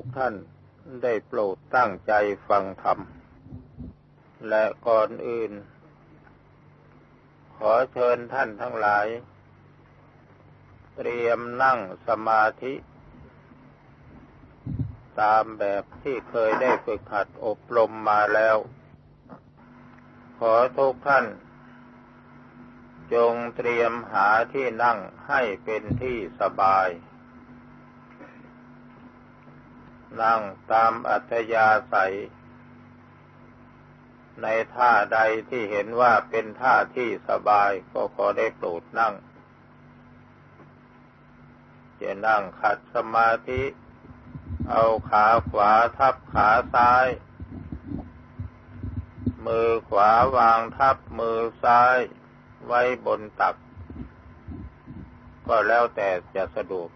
ทุกท่านได้โปรดตั้งใจฟังธรรม และก่อนอื่น ขอเชิญท่านทั้งหลาย เตรียมนั่งสมาธิ ตามแบบที่เคยได้ฝึกหัดอบรมมาแล้ว ขอทุกท่าน จงเตรียมหาที่นั่งให้เป็นที่สบาย นั่งตามอัธยาศัย ในท่าใดที่เห็นว่าเป็นท่าที่สบายก็ขอได้โปรดนั่ง จะนั่งขัดสมาธิ เอาขาขวาทับขาซ้าย มือขวาวางทับมือซ้าย ไว้บนตัก ก็แล้วแต่จะสะดวก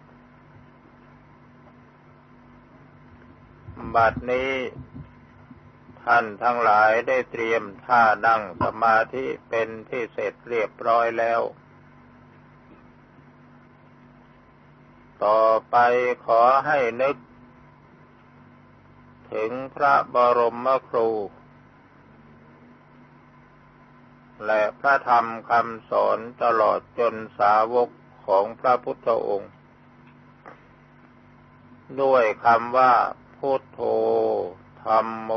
บัดนี้ ท่านทั้งหลายได้เตรียมท่านั่งสมาธิเป็นที่เสร็จเรียบร้อยแล้ว ต่อไปขอให้นึก ถึงพระบรมครู และพระธรรมคำสอนตลอดจนสาวกของพระพุทธองค์ ด้วยคำว่า พุทโธธรรมโม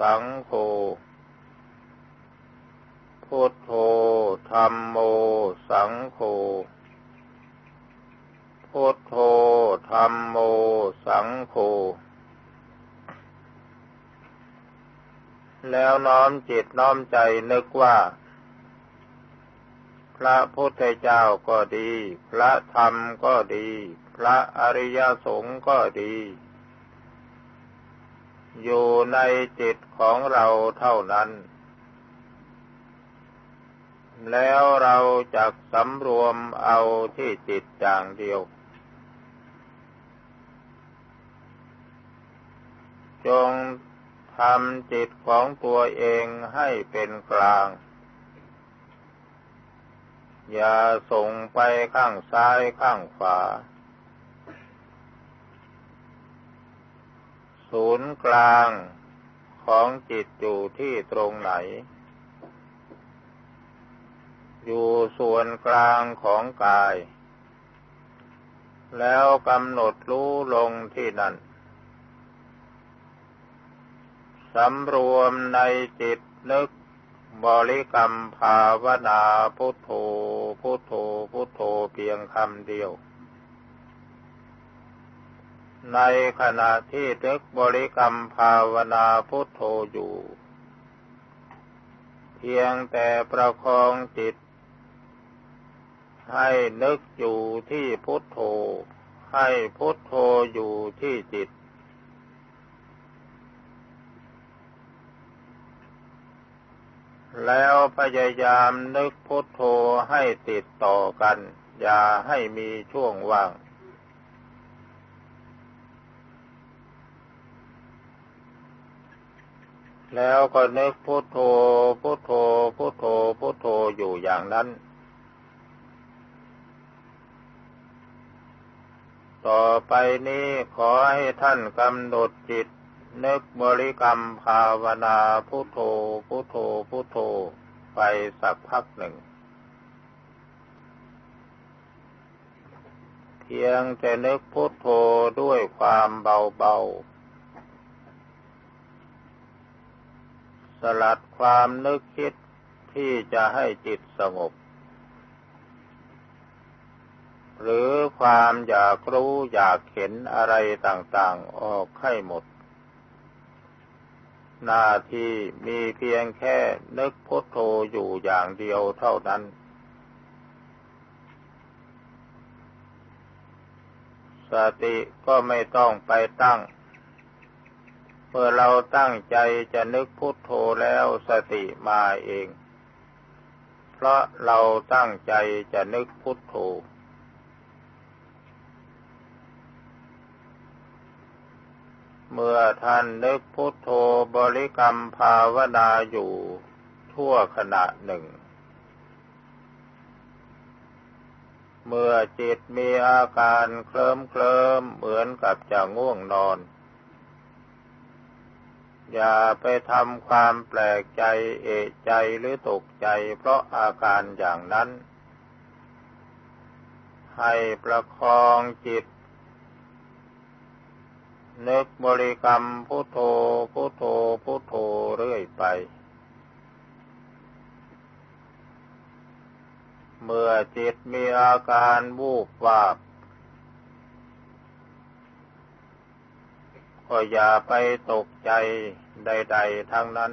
สังโฆ พุทโธธรรมโม สังโฆ พุทโธธรรมโม สังโฆ แล้วน้อมจิตน้อมใจนึกว่า พระพุทธเจ้าก็ดี พระธรรมก็ดี พระอริยสงฆ์ก็ดี อยู่ในจิตของเราเท่านั้น แล้วเราจะสำรวมเอาที่จิตอย่างเดียว จงทำจิตของตัวเองให้เป็นกลาง อย่าส่งไปข้างซ้ายข้างขวา ศูนย์กลางของจิตอยู่ที่ตรงไหน อยู่ส่วนกลางของกาย แล้วกำหนดรู้ลงที่นั่นสำรวมในจิตนึกบริกรรมภาวนาพุทโธพุทโธพุทโธเพียงคำเดียว ในขณะที่นึกบริกรรมภาวนาพุทโธอยู่ เพียงแต่ประคองจิต ให้นึกอยู่ที่พุทโธ ให้พุทโธอยู่ที่จิตแล้วพยายามนึกพุทโธให้ติดต่อกัน อย่าให้มีช่วงว่าง แล้วก็นึกพุทโธพุทโธพุทโธพุทโธอยู่อย่างนั้น ต่อไปนี้ขอให้ท่านกำหนดจิต นึกบริกรรมภาวนาพุทโธพุทโธพุทโธไปสักพักหนึ่ง เพียงแต่นึกพุทโธด้วยความเบาๆ สลัดความนึกคิดที่จะให้จิตสงบ หรือความอยากรู้อยากเห็นอะไรต่างๆออกให้หมด หน้าที่มีเพียงแค่นึกพุทโธอยู่อย่างเดียวเท่านั้น สติก็ไม่ต้องไปตั้ง มื่อเราตั้งใจจะนึกพุทโธแล้วสติมาเอง เพราะเราตั้งใจจะนึกพุทโธเมื่อท่านนึกพุทโธบริกรรมภาวนาอยู่ทั่วขณะหนึ่ง เมื่อจิตมีอาการเคลิ้มเคลิมเหมือนกับจะง่วงนอน อย่าไปทำความแปลกใจเอะใจหรือตกใจเพราะอาการอย่างนั้น ให้ประคองจิต นึกบริกรรมพุทโธพุทโธพุทโธเรื่อยไป เมื่อจิตมีอาการวูบวาบ ก็อย่าไปตกใจใด ๆ ทั้งนั้น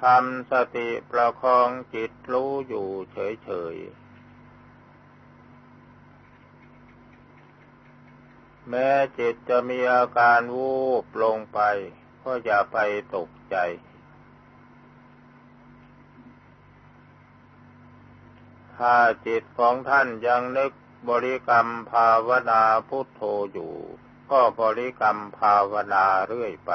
ทำสติประคองจิตรู้อยู่เฉย ๆ แม้จิตจะมีอาการวูบลงไป ก็อย่าไปตกใจถ้าจิตของท่านยังนึก บริกรรมภาวนาพุทโธอยู่ ก็บริกรรมภาวนาเรื่อยไป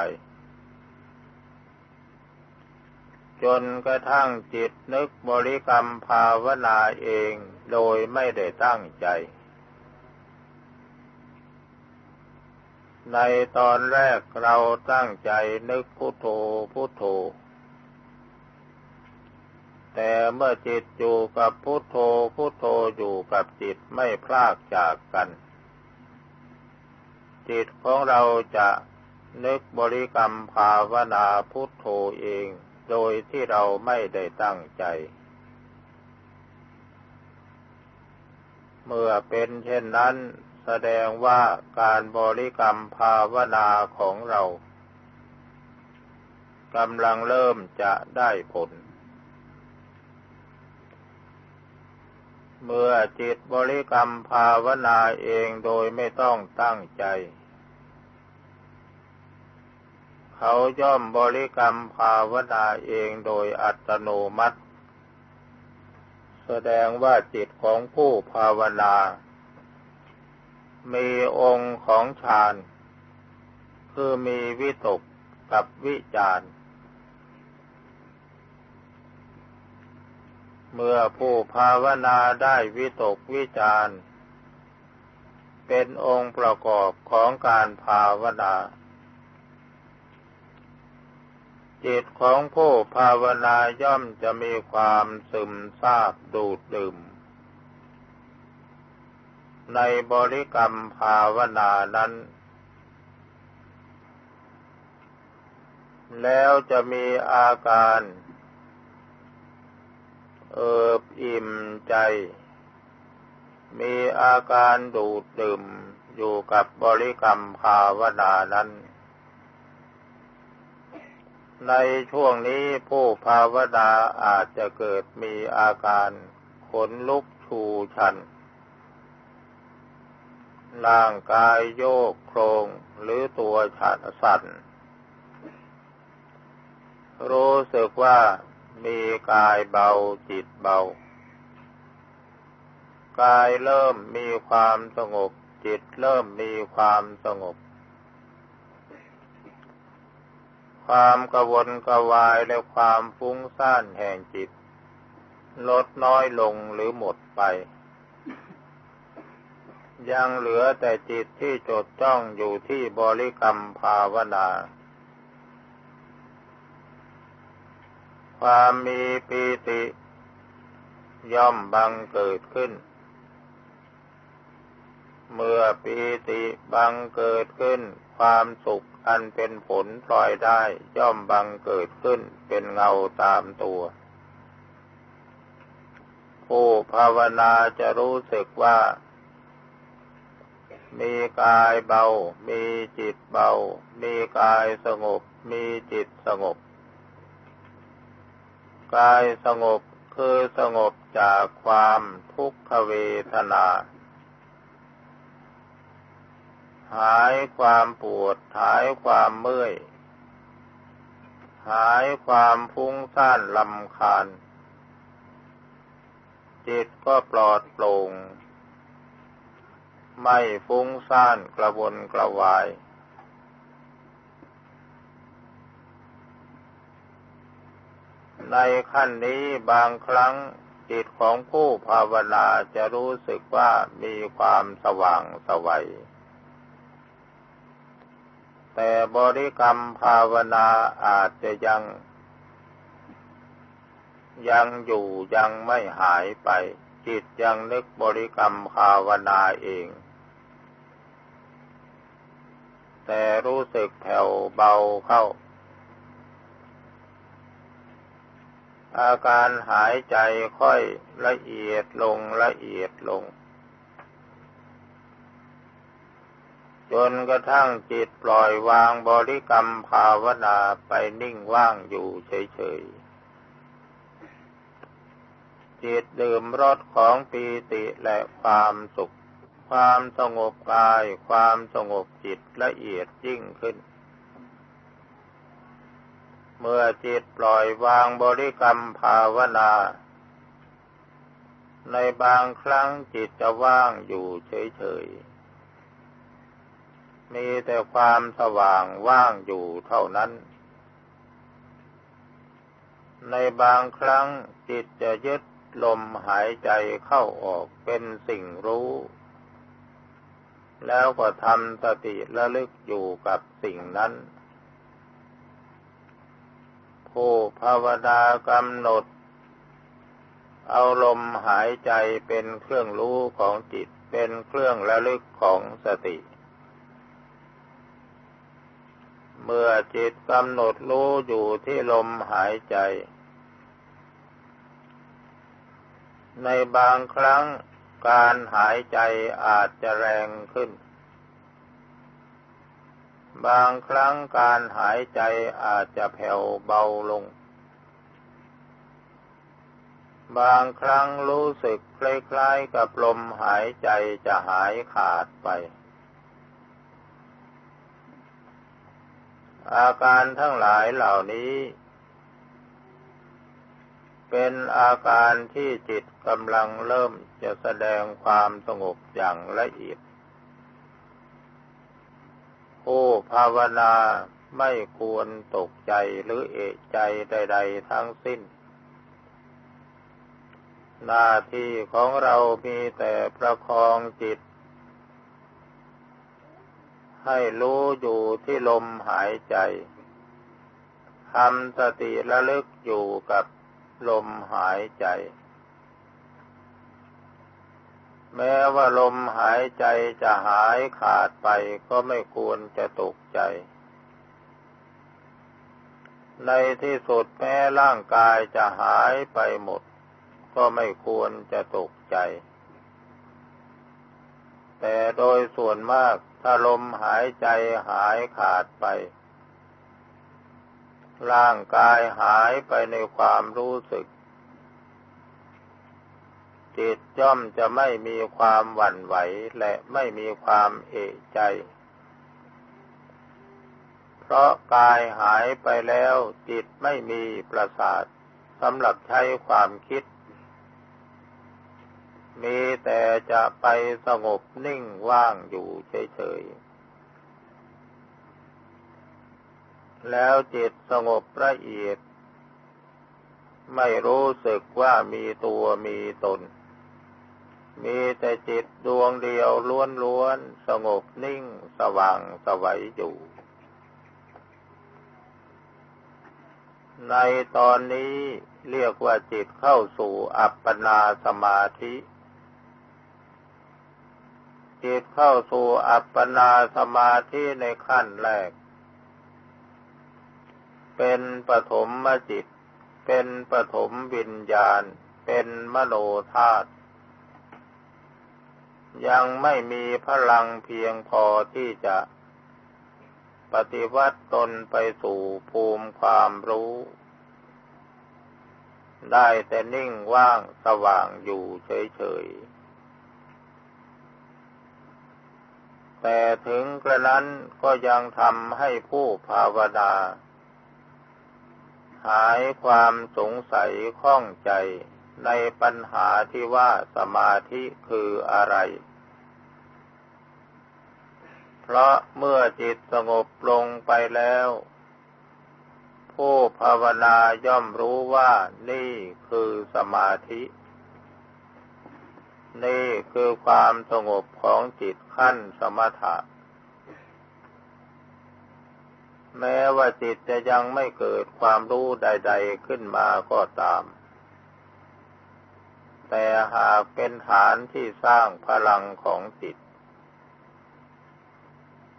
จนกระทั่งจิตนึกบริกรรมภาวนาเองโดยไม่ได้ตั้งใจ ในตอนแรกเราตั้งใจนึกพุทโธพุทโธ แต่เมื่อจิตอยู่กับพุทโธพุทโธอยู่กับจิตไม่พลากจากกัน จิตของเราจะนึกบริกรรมภาวนาพุทโธเอง โดยที่เราไม่ได้ตั้งใจ เมื่อเป็นเช่นนั้นแสดงว่าการบริกรรมภาวนาของเรากำลังเริ่มจะได้ผล เมื่อจิตบริกรรมภาวนาเองโดยไม่ต้องตั้งใจ เขาย่อมบริกรรมภาวนาเองโดยอัตโนมัติ แสดงว่าจิตของผู้ภาวนา มีองค์ของฌาน คือมีวิตกกับวิจารณ์ เมื่อผู้ภาวนาได้วิตกวิจารเป็นองค์ประกอบของการภาวนา จิตของผู้ภาวนาย่อมจะมีความซึมซาบดูดดื่ม ในบริกรรมภาวนานั้นแล้วจะมีอาการ เอิบอิ่มใจ มีอาการดูดดื่มอยู่กับบริกรรมภาวนานั้น ในช่วงนี้ผู้ภาวนาอาจจะเกิดมีอาการขนลุกชูชัน ร่างกายโยกโครงหรือตัวชัดสั่น รู้สึกว่า มีกายเบาจิตเบา กายเริ่มมีความสงบ จิตเริ่มมีความสงบ ความกระวนกระวายและความฟุ้งซ่านแห่งจิต ลดน้อยลงหรือหมดไป ยังเหลือแต่จิตที่จดจ้องอยู่ที่บริกรรมภาวนา ความมีปีติ ย่อมบังเกิดขึ้น เมื่อปีติบังเกิดขึ้น ความสุขอันเป็นผลปล่อยได้ย่อมบังเกิดขึ้นเป็นเงาตามตัว ผู้ภาวนาจะรู้สึกว่า มีกายเบา มีจิตเบา มีกายสงบ มีจิตสงบ กายสงบคือสงบจากความทุกขเวทนา หายความปวด หายความเมื่อย หายความฟุ้งซ่านลำคาญ จิตก็ปลอดโปร่ง ไม่ฟุ้งซ่านกระวนกระวาย ในขั้นนี้บางครั้งจิตของผู้ภาวนาจะรู้สึกว่ามีความสว่างสวัย แต่บริกรรมภาวนาอาจจะยัง ยังอยู่ยังไม่หายไป จิตยังนึกบริกรรมภาวนาเอง แต่รู้สึกแผ่วเบาเข้า อาการหายใจค่อยละเอียดลงละเอียดลง จนกระทั่งจิตปล่อยวางบริกรรมภาวนาไปนิ่งว่างอยู่เฉยๆ จิตดื่มรสของปีติและความสุข ความสงบกาย ความสงบจิตละเอียดยิ่งขึ้น เมื่อจิตปล่อยวางบริกรรมภาวนา ในบางครั้งจิตจะว่างอยู่เฉยๆ มีแต่ความสว่างว่างอยู่เท่านั้น ในบางครั้งจิตจะยึดลมหายใจเข้าออกเป็นสิ่งรู้ แล้วก็ทำสติระลึกอยู่กับสิ่งนั้น ผู้ภาวดากำหนด เอาลมหายใจเป็นเครื่องรู้ของจิตเป็นเครื่องระลึกของสติ เมื่อจิตกำหนดรู้อยู่ที่ลมหายใจ ในบางครั้งการหายใจอาจจะแรงขึ้น บางครั้งการหายใจอาจจะแผ่วเบาลง บางครั้งรู้สึกคล้ายๆกับลมหายใจจะหายขาดไป อาการทั้งหลายเหล่านี้ เป็นอาการที่จิตกำลังเริ่มจะแสดงความสงบอย่างละเอียด ผู้ภาวนาไม่ควรตกใจหรือเอะใจใด ๆ ทั้งสิ้น หน้าที่ของเรามีแต่ประคองจิต ให้รู้อยู่ที่ลมหายใจทำสติระลึกอยู่กับลมหายใจ แม้ว่าลมหายใจจะหายขาดไปก็ไม่ควรจะตกใจ ในที่สุดแม้ร่างกายจะหายไปหมด ก็ไม่ควรจะตกใจ แต่โดยส่วนมากถ้าลมหายใจหายขาดไป ร่างกายหายไปในความรู้สึก จิตย่อมจะไม่มีความหวั่นไหวและไม่มีความเอะใจ เพราะกายหายไปแล้วจิตไม่มีประสาทสำหรับใช้ความคิด มีแต่จะไปสงบนิ่งว่างอยู่เฉยๆ แล้วจิตสงบละเอียด ไม่รู้สึกว่ามีตัวมีตน มีแต่จิตดวงเดียวล้วนๆ สงบนิ่งสว่างสวัยอยู่ ในตอนนี้เรียกว่าจิตเข้าสู่อัปปนาสมาธิ จิตเข้าสู่อัปปนาสมาธิในขั้นแรก เป็นปฐมมจิต เป็นปฐมวิญญาณ เป็นมโนธาตุยังไม่มีพลังเพียงพอที่จะปฏิวัติตนไปสู่ภูมิความรู้ ได้แต่นิ่งว่างสว่างอยู่เฉยๆ แต่ถึงกระนั้นก็ยังทำให้ผู้ภาวนา หายความสงสัยข้องใจในปัญหาที่ว่าสมาธิคืออะไร เพราะเมื่อจิตสงบลงไปแล้ว ผู้ภาวนาย่อมรู้ว่านี่คือสมาธิ นี่คือความสงบของจิตขั้นสมถะ แม้ว่าจิตจะยังไม่เกิดความรู้ใด ๆขึ้นมาก็ตาม แต่หากเป็นฐานที่สร้างพลังของจิต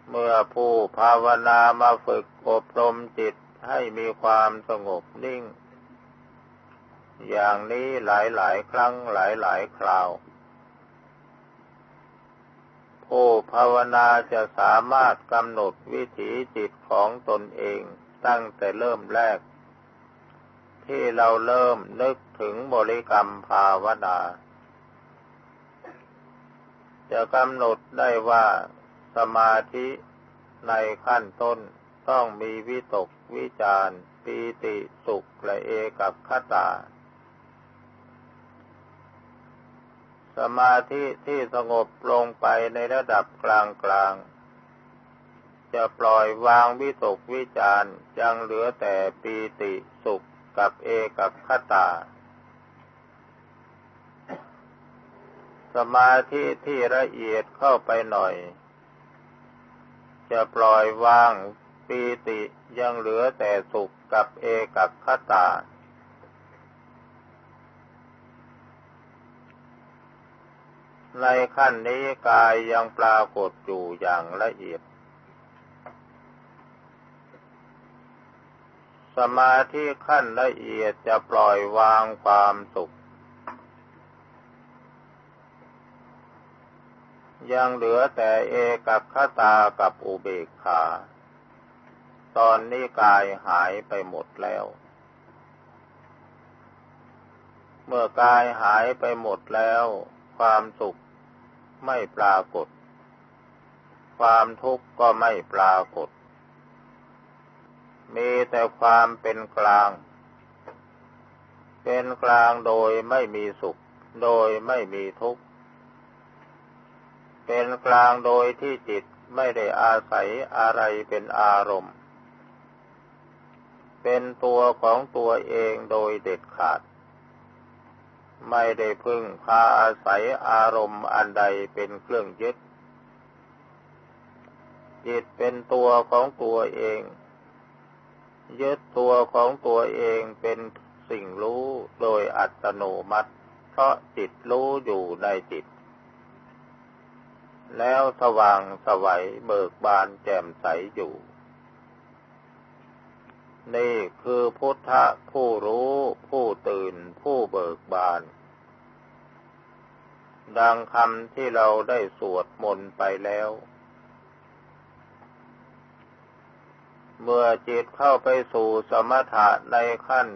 เมื่อผู้ภาวนามาฝึกอบรมจิตให้มีความสงบนิ่ง อย่างนี้หลายๆ ครั้งหลายๆ คราว ผู้ภาวนาจะสามารถกำหนดวิถีจิตของตนเองตั้งแต่เริ่มแรก ที่เราเริ่มนึกถึงบริกรรมภาวนาจะกำหนดได้ว่าสมาธิในขั้นต้นต้องมีวิตกวิจารปีติสุขและเอกับขตา สมาธิที่สงบลงไปในระดับกลางกลางจะปล่อยวางวิตกวิจารยังเหลือแต่ปีติสุขกับเอกับขตา สมาธิที่ละเอียดเข้าไปหน่อย จะปล่อยวางปีติยังเหลือแต่สุขกับเอกับขตา ในขั้นนี้กายยังปรากฏอยู่อย่างละเอียด สมาธิขั้นละเอียดจะปล่อยวางความสุข ยังเหลือแต่เอกับขตากับอุเบกขา ตอนนี้กายหายไปหมดแล้ว เมื่อกายหายไปหมดแล้วความสุข ไม่ปรากฏ ความทุกข์ก็ไม่ปรากฏ มีแต่ความเป็นกลาง เป็นกลางโดยไม่มีสุข โดยไม่มีทุกข์ เป็นกลางโดยที่จิตไม่ได้อาศัยอะไรเป็นอารมณ์ เป็นตัวของตัวเองโดยเด็ดขาด ไม่ได้พึ่งพาอาศัยอารมณ์อันใดเป็นเครื่องยึด จิตเป็นตัวของตัวเอง ยึดตัวของตัวเองเป็นสิ่งรู้โดยอัตโนมัติ เพราะจิตรู้อยู่ในจิต แล้วสว่างสวัยเบิกบานแจ่มใสอยู่ นี่คือพุทธผู้รู้ผู้ตื่นผู้เบิกบาน ดังคำที่เราได้สวดมนต์ไปแล้ว เมื่อจิตเข้าไปสู่สมถะในขั้น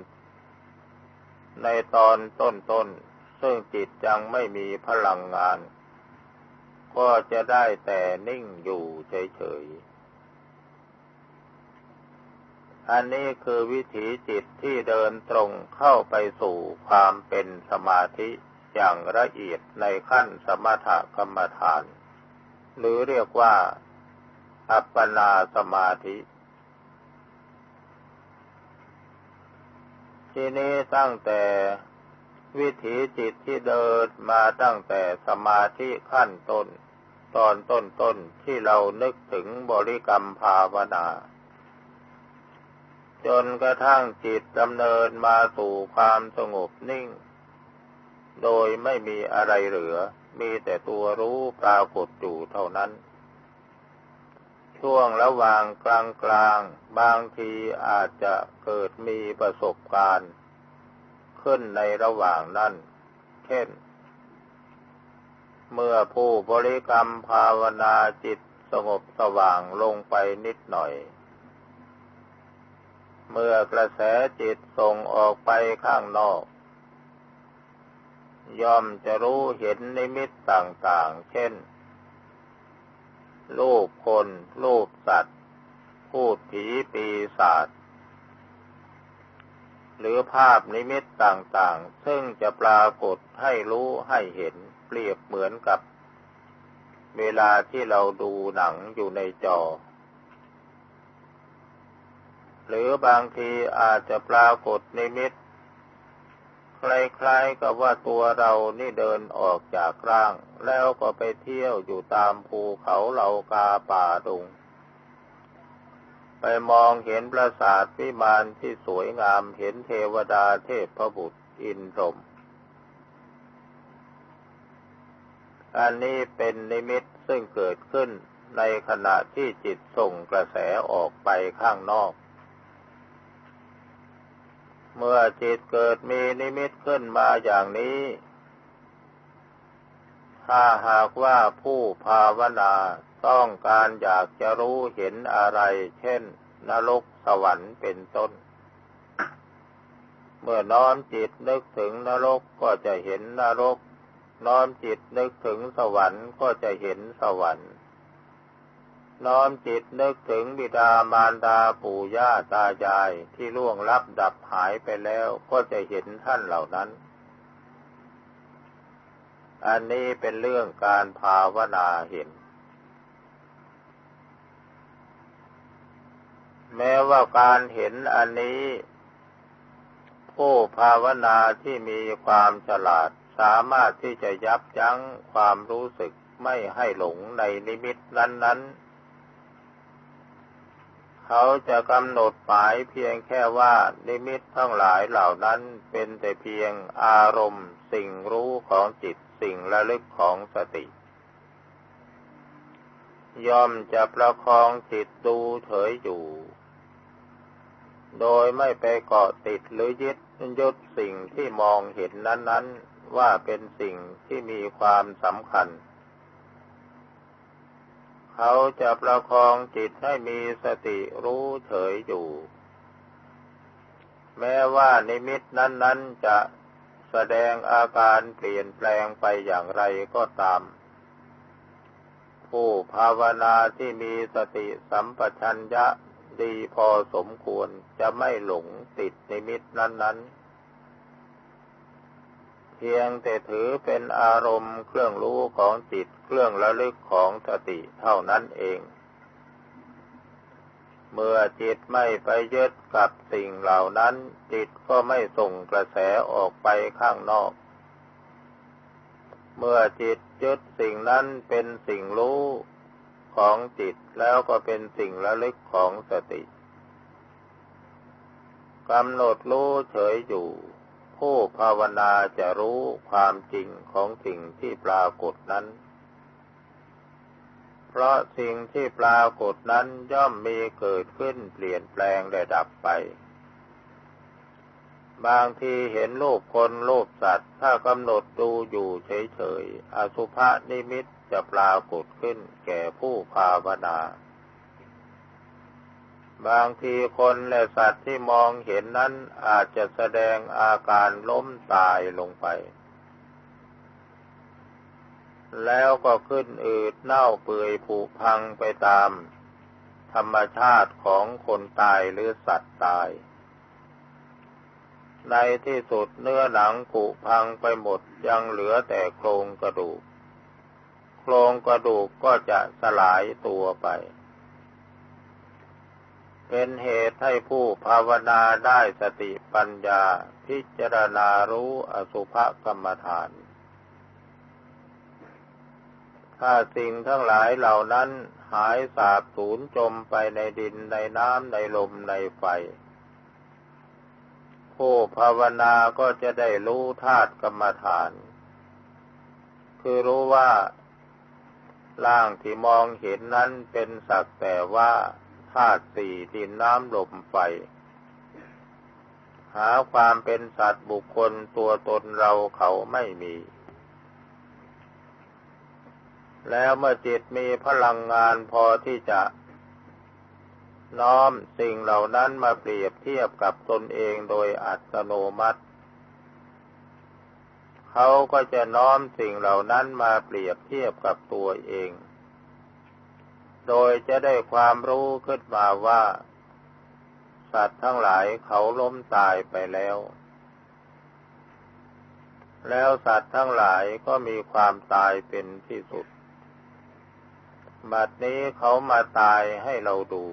ในตอนต้นๆ ซึ่งจิตยังไม่มีพลังงาน ก็จะได้แต่นิ่งอยู่เฉยๆ อันนี้คือวิถีจิตที่เดินตรงเข้าไปสู่ความเป็นสมาธิอย่างละเอียดในขั้นสมถกรรมฐาน หรือเรียกว่า อัปปนาสมาธิ ที่นี้ตั้งแต่วิถีจิตที่เดินมาตั้งแต่สมาธิขั้นต้น ตอนต้นๆที่เรานึกถึงบริกรรมภาวนา จนกระทั่งจิตดำเนินมาสู่ความสงบนิ่ง โดยไม่มีอะไรเหลือ มีแต่ตัวรู้ปรากฏอยู่เท่านั้น ช่วงระหว่างกลางกลางบางทีอาจจะเกิดมีประสบการณ์ ขึ้นในระหว่างนั้น เช่น เมื่อผู้บริกรรมภาวนาจิตสงบสว่างลงไปนิดหน่อย เมื่อกระแสจิตส่งออกไปข้างนอก ย่อมจะรู้เห็นนิมิตต่างๆ เช่น รูปคน รูปสัตว์ พูดผีปีศาจหรือภาพนิมิตต่างๆ ซึ่งจะปรากฏให้รู้ให้เห็นเปรียบเหมือนกับ เวลาที่เราดูหนังอยู่ในจอ หรือบางทีอาจจะปรากฏในมิต คล้ายๆกับว่าตัวเรานี่เดินออกจากร่าง แล้วก็ไปเที่ยวอยู่ตามภูเขาเหล่ากาป่าดงไปมองเห็นปราสาทวิมานที่สวยงามเห็นเทวดาเทพพระบุตรอินทรมอันนี้เป็นนิมิตซึ่งเกิดขึ้นในขณะที่จิตส่งกระแสออกไปข้างนอก เมื่อจิตเกิดมีนิมิตขึ้นมาอย่างนี้ ถ้าหากว่าผู้ภาวนาต้องการอยากจะรู้เห็นอะไร เช่น นรกสวรรค์เป็นต้น เมื่อน้อมจิตนึกถึงนรกก็จะเห็นนรก น้อมจิตนึกถึงสวรรค์ก็จะเห็นสวรรค์ น้อมจิตนึกถึงบิดามารดาปู่ย่าตายายที่ล่วงลับดับหายไปแล้วก็จะเห็นท่านเหล่านั้น อันนี้เป็นเรื่องการภาวนาเห็น แม้ว่าการเห็นอันนี้ ผู้ภาวนาที่มีความฉลาดสามารถที่จะยับยั้งความรู้สึกไม่ให้หลงในนิมิตนั้น ๆ เขาจะกำหนดหมายเพียงแค่ว่านิมิตทั้งหลายเหล่านั้นเป็นแต่เพียงอารมณ์ สิ่งรู้ของจิตสิ่งระลึกของสติ ย่อมจะประคองจิตดูเฉยอยู่ โดยไม่ไปเกาะติดหรือยึดยึดสิ่งที่มองเห็นนั้น ๆ ว่าเป็นสิ่งที่มีความสำคัญ เขาจะประคองจิตให้มีสติรู้เฉยอยู่ แม้ว่านิมิตนั้น ๆ จะแสดงอาการเปลี่ยนแปลงไปอย่างไรก็ตาม ผู้ภาวนาที่มีสติสัมปชัญญะดีพอสมควรจะไม่หลงติดนิมิตนั้น ๆ เพียงแต่ถือเป็นอารมณ์เครื่องรู้ของจิตเครื่องระลึกของสติเท่านั้นเอง เมื่อจิตไม่ไปยึดกับสิ่งเหล่านั้น จิตก็ไม่ส่งกระแสออกไปข้างนอก เมื่อจิตยึดสิ่งนั้นเป็นสิ่งรู้ของจิตแล้วก็เป็นสิ่งระลึกของสติกำหนดรู้เฉยอยู่ ผู้ภาวนาจะรู้ความจริงของสิ่งที่ปรากฏนั้น เพราะสิ่งที่ปรากฏนั้นย่อมมีเกิดขึ้นเปลี่ยนแปลงและดับไป บางทีเห็นรูปคนรูปสัตว์ ถ้ากำหนดดูอยู่เฉยๆ อสุภะนิมิตจะปรากฏขึ้นแก่ผู้ภาวนา บางทีคนและสัตว์ที่มองเห็นนั้นอาจจะแสดงอาการล้มตายลงไป แล้วก็ขึ้นอืดเน่าเปื่อยผุพังไปตาม ธรรมชาติของคนตายหรือสัตว์ตาย ในที่สุดเนื้อหนังผุพังไปหมดยังเหลือแต่โครงกระดูก โครงกระดูกก็จะสลายตัวไป เป็นเหตุให้ผู้ภาวนาได้สติปัญญาพิจารณารู้อสุภกรรมฐาน ถ้าสิ่งทั้งหลายเหล่านั้นหายสาบสูญจมไปในดินในน้ำในลมในไฟ ผู้ภาวนาก็จะได้รู้ธาตุกรรมฐาน คือรู้ว่าร่างที่มองเห็นนั้นเป็นสักแต่ว่า ธาตุสี่ดินน้ำลมไฟ หาความเป็นสัตว์บุคคลตัวตนเราเขาไม่มี แล้วเมื่อจิตมีพลังงานพอที่จะน้อมสิ่งเหล่านั้นมาเปรียบเทียบกับตนเองโดยอัตโนมัติ เขาก็จะน้อมสิ่งเหล่านั้นมาเปรียบเทียบกับตัวเอง โดยจะได้ความรู้ขึ้นมาว่า สัตว์ทั้งหลายเขาล้มตายไปแล้ว แล้วสัตว์ทั้งหลายก็มีความตายเป็นที่สุด บัดนี้เขามาตายให้เราดู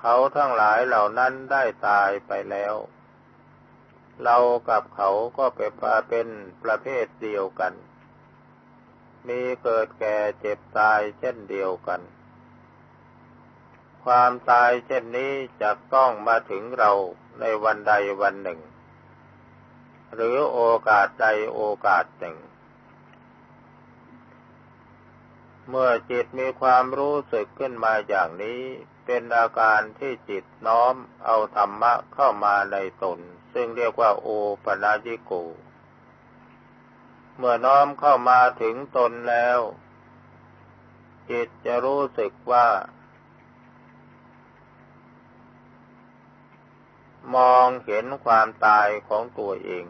เขาทั้งหลายเหล่านั้นได้ตายไปแล้ว เรากับเขาก็เป็นเป็นประเภทเดียวกัน มีเกิดแก่เจ็บตายเช่นเดียวกัน ความตายเช่นนี้จะต้องมาถึงเราในวันใดวันหนึ่ง หรือโอกาสใดโอกาสหนึ่ง เมื่อจิตมีความรู้สึกขึ้นมาอย่างนี้ เป็นอาการที่จิตน้อมเอาธรรมะเข้ามาในตน ซึ่งเรียกว่าโอปนาญิโก เมื่อน้อมเข้ามาถึงตนแล้ว จิตจะรู้สึกว่า มองเห็นความตายของตัวเอง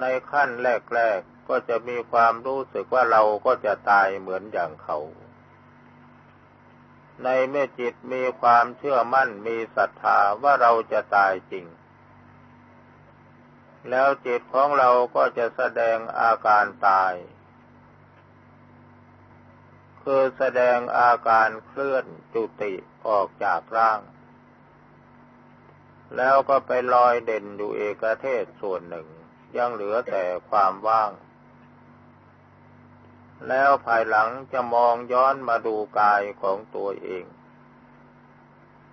ในขั้นแรก ๆ ก็จะมีความรู้สึกว่าเราก็จะตายเหมือนอย่างเขา ในเมื่อจิตมีความเชื่อมั่นมีศรัทธาว่าเราจะตายจริง แล้วจิตของเราก็จะแสดงอาการตาย คือแสดงอาการเคลื่อนจุติออกจากร่าง แล้วก็ไปลอยเด่นอยู่เอกเทศส่วนหนึ่ง ยังเหลือแต่ความว่าง แล้วภายหลังจะมองย้อนมาดูกายของตัวเอง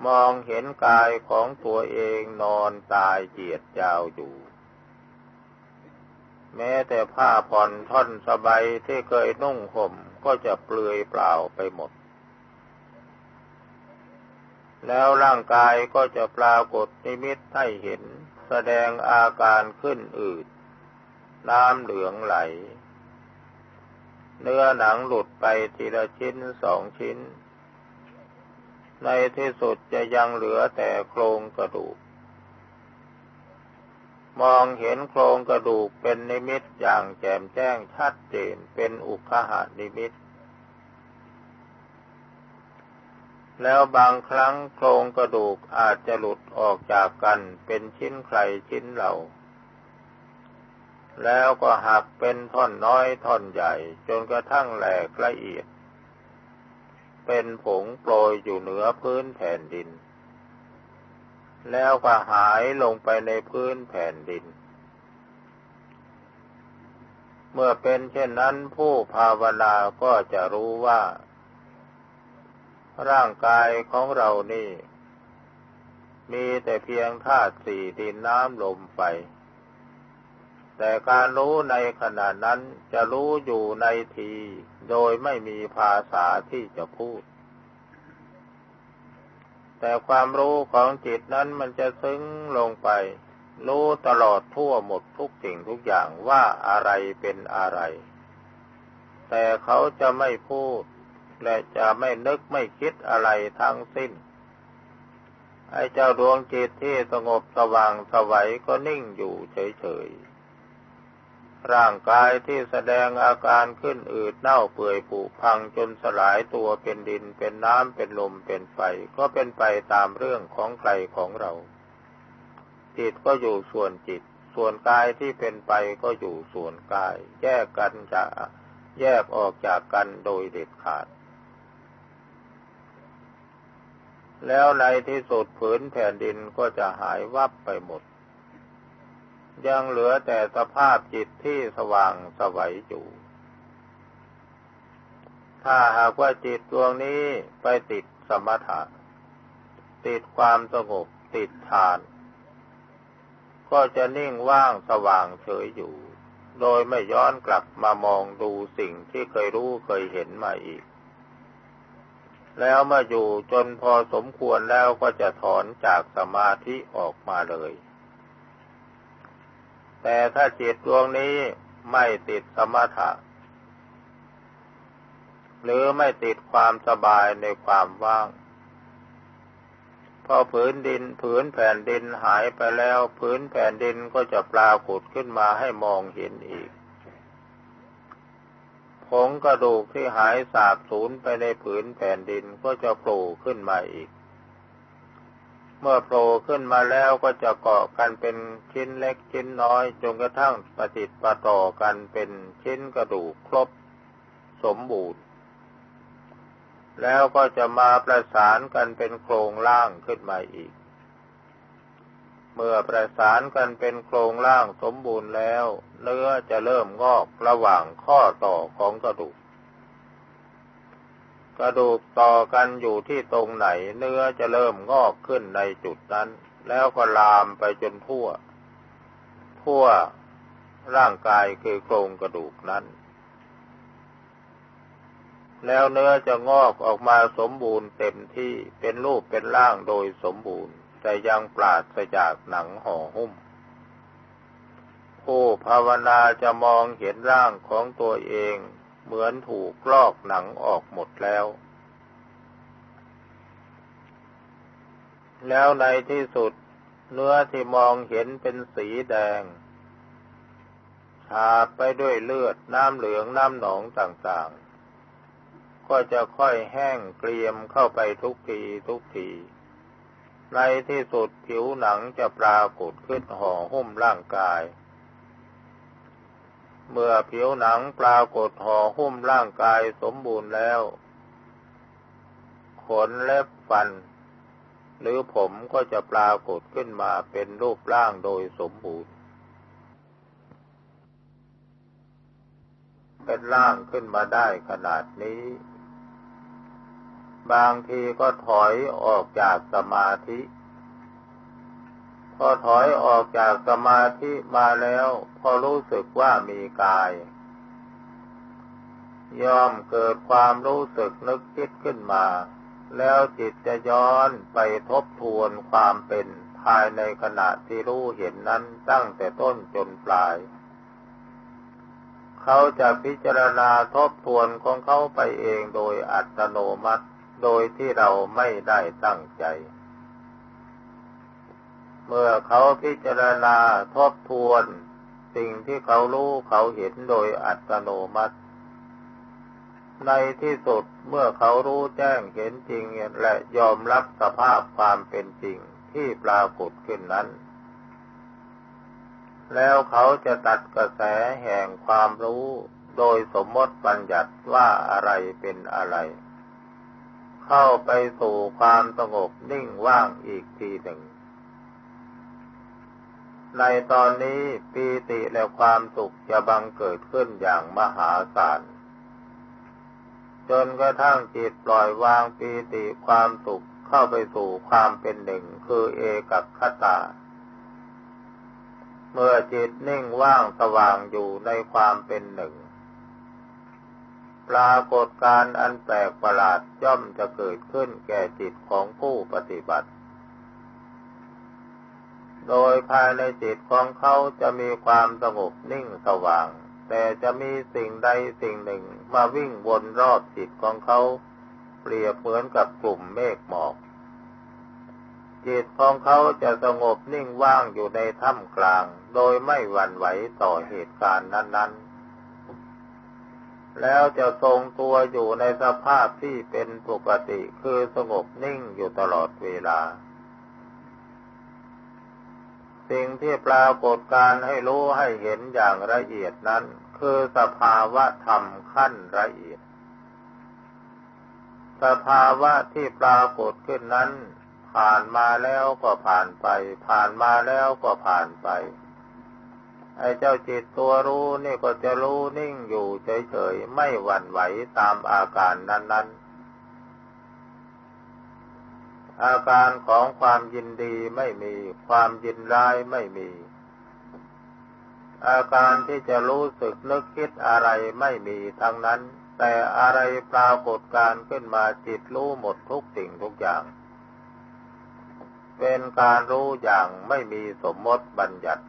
มองเห็นกายของตัวเองนอนตายเจียดยาวอยู่ แม้แต่ผ้าผ่อนท่อนสบายที่เคยนุ่งห่มก็จะเปลือยเปล่าไปหมด แล้วร่างกายก็จะปรากฏนิมิตให้เห็น แสดงอาการขึ้นอืด น้ำเหลืองไหล เนื้อหนังหลุดไปทีละชิ้นสองชิ้น ในที่สุดจะยังเหลือแต่โครงกระดูก มองเห็นโครงกระดูกเป็นนิมิตอย่างแจ่มแจ้งชัดเจนเป็นอุคหานิมิต แล้วบางครั้งโครงกระดูกอาจจะหลุดออกจากกันเป็นชิ้นใครชิ้นเหล่า แล้วก็หักเป็นท่อนน้อยท่อนใหญ่ จนกระทั่งแหลกละเอียด เป็นผงโปรยอยู่เหนือพื้นแผ่นดิน แล้วก็หายลงไปในพื้นแผ่นดิน เมื่อเป็นเช่นนั้นผู้ภาวนาก็จะรู้ว่า ร่างกายของเรานี่ มีแต่เพียงธาตุสี่ดินน้ำลมไฟแต่การรู้ในขณะนั้นจะรู้อยู่ในที โดยไม่มีภาษาที่จะพูด แต่ความรู้ของจิตนั้นมันจะซึ้งลงไป รู้ตลอดทั่วหมดทุกสิ่งทุกอย่างว่าอะไรเป็นอะไร แต่เขาจะไม่พูด และจะไม่นึกไม่คิดอะไรทั้งสิ้น ไอ้เจ้าดวงจิตที่สงบสว่างสวัยก็นิ่งอยู่เฉยๆ ร่างกายที่แสดงอาการขึ้นอืดเน่าเปื่อยผุพังจนสลายตัวเป็นดินเป็นน้ำเป็นลมเป็นไฟ ก็เป็นไปตามเรื่องของใครของเรา จิตก็อยู่ส่วนจิต ส่วนกายที่เป็นไปก็อยู่ส่วนกาย แยกกันจะแยกออกจากกันโดยเด็ดขาด แล้วในที่สุดผืนแผ่นดินก็จะหายวับไปหมด ยังเหลือแต่สภาพจิตที่สว่างสวัยอยู่ ถ้าหากว่าจิตดวงนี้ไปติดสมถะ ติดความสงบติดฌาน ก็จะนิ่งว่างสว่างเฉยอยู่ โดยไม่ย้อนกลับมามองดูสิ่งที่เคยรู้เคยเห็นมาอีก แล้วมื่ออยู่จนพอสมควรแล้วก็จะถอนจากสมาธิออกมาเลย แต่ถ้าจิตดวงนี้ไม่ติดสมถะ หรือไม่ติดความสบายในความว่าง พอผืนดินผืนแผ่นดินหายไปแล้ว ผืนแผ่นดินก็จะปรากฏขึ้นมาให้มองเห็นอีกผงกระดูกที่หายสาบสูญไปในผืนแผ่นดินก็จะโผล่ขึ้นมาอีก เมื่อโผล่ขึ้นมาแล้วก็จะเกาะกันเป็นชิ้นเล็กชิ้นน้อยจนกระทั่งประติดประต่อกันเป็นชิ้นกระดูกครบสมบูรณ์ แล้วก็จะมาประสานกันเป็นโครงล่างขึ้นมาอีก เมื่อประสานกันเป็นโครงล่างสมบูรณ์แล้ว เนื้อจะเริ่มงอกระหว่างข้อต่อของกระดูก กระดูกต่อกันอยู่ที่ตรงไหนเนื้อจะเริ่มงอกขึ้นในจุดนั้น แล้วก็ลามไปจนทั่ว ทั่วร่างกายคือโครงกระดูกนั้น แล้วเนื้อจะงอกออกมาสมบูรณ์เต็มที่เป็นรูปเป็นร่างโดยสมบูรณ์ แต่ยังปราศจากหนังห่อหุ้ม ผู้ภาวนาจะมองเห็นร่างของตัวเอง เหมือนถูกลอกหนังออกหมดแล้ว แล้วในที่สุดเนื้อที่มองเห็นเป็นสีแดงฉาบไปด้วยเลือดน้ำเหลืองน้ำหนองต่างๆ ก็จะค่อยแห้งเกรียมเข้าไปทุกทีทุกที ในที่สุดผิวหนังจะปรากฏขึ้นห่อหุ้มร่างกาย เมื่อผิวหนังปรากฏห่อหุ้มร่างกายสมบูรณ์แล้ว ขนเล็บฟัน หรือผมก็จะปรากฏขึ้นมาเป็นรูปร่างโดยสมบูรณ์ เป็นร่างขึ้นมาได้ขนาดนี้ บางทีก็ถอยออกจากสมาธิ พอถอยออกจากสมาธิมาแล้ว พอรู้สึกว่ามีกาย ย่อมเกิดความรู้สึกนึกคิดขึ้นมา แล้วจิตจะย้อนไปทบทวนความเป็นภายในขณะที่รู้เห็นนั้นตั้งแต่ต้นจนปลาย เขาจะพิจารณาทบทวนของเขาไปเองโดยอัตโนมัติ โดยที่เราไม่ได้ตั้งใจ เมื่อเขาพิจารณาทบทวน สิ่งที่เขารู้เขาเห็นโดยอัตโนมัติ ในที่สุดเมื่อเขารู้แจ้งเห็นจริงและยอมรับสภาพความเป็นจริงที่ปรากฏขึ้นนั้น แล้วเขาจะตัดกระแสแห่งความรู้โดยสมมติบัญญัติว่าอะไรเป็นอะไร เข้าไปสู่ความสงบนิ่งว่างอีกทีหนึ่ง ในตอนนี้ปีติและความสุขจะบังเกิดขึ้นอย่างมหาศาล จนกระทั่งจิตปล่อยวางปีติความสุขเข้าไปสู่ความเป็นหนึ่งคือเอกัคตา เมื่อจิตนิ่งว่างสว่างอยู่ในความเป็นหนึ่ง ปรากฏการอันแปลกประหลาดย่อมจะเกิดขึ้นแก่จิตของผู้ปฏิบัติ โดยภายในจิตของเขาจะมีความสงบนิ่งสว่าง แต่จะมีสิ่งใดสิ่งหนึ่งมาวิ่งวนรอบจิตของเขา เปรียบเหมือนกับกลุ่มเมฆหมอก จิตของเขาจะสงบนิ่งว่างอยู่ในถ้ำกลาง โดยไม่หวั่นไหวต่อเหตุการณ์นั้น ๆ แล้วจะทรงตัวอยู่ในสภาพที่เป็นปกติคือสงบนิ่งอยู่ตลอดเวลา สิ่งที่ปรากฏการให้รู้ให้เห็นอย่างละเอียดนั้น คือสภาวะธรรมขั้นละเอียด สภาวะที่ปรากฏขึ้นนั้น ผ่านมาแล้วก็ผ่านไป ผ่านมาแล้วก็ผ่านไป ไอ้เจ้าจิตตัวรู้นี่ก็จะรู้นิ่งอยู่เฉยๆ ไม่หวั่นไหวตามอาการนั้นๆ อาการของความยินดีไม่มี ความยินร้ายไม่มี อาการที่จะรู้สึกนึกคิดอะไรไม่มีทั้งนั้น แต่อะไรปรากฏการขึ้นมาจิตรู้หมดทุกสิ่งทุกอย่าง เป็นการรู้อย่างไม่มีสมมติบัญญัติ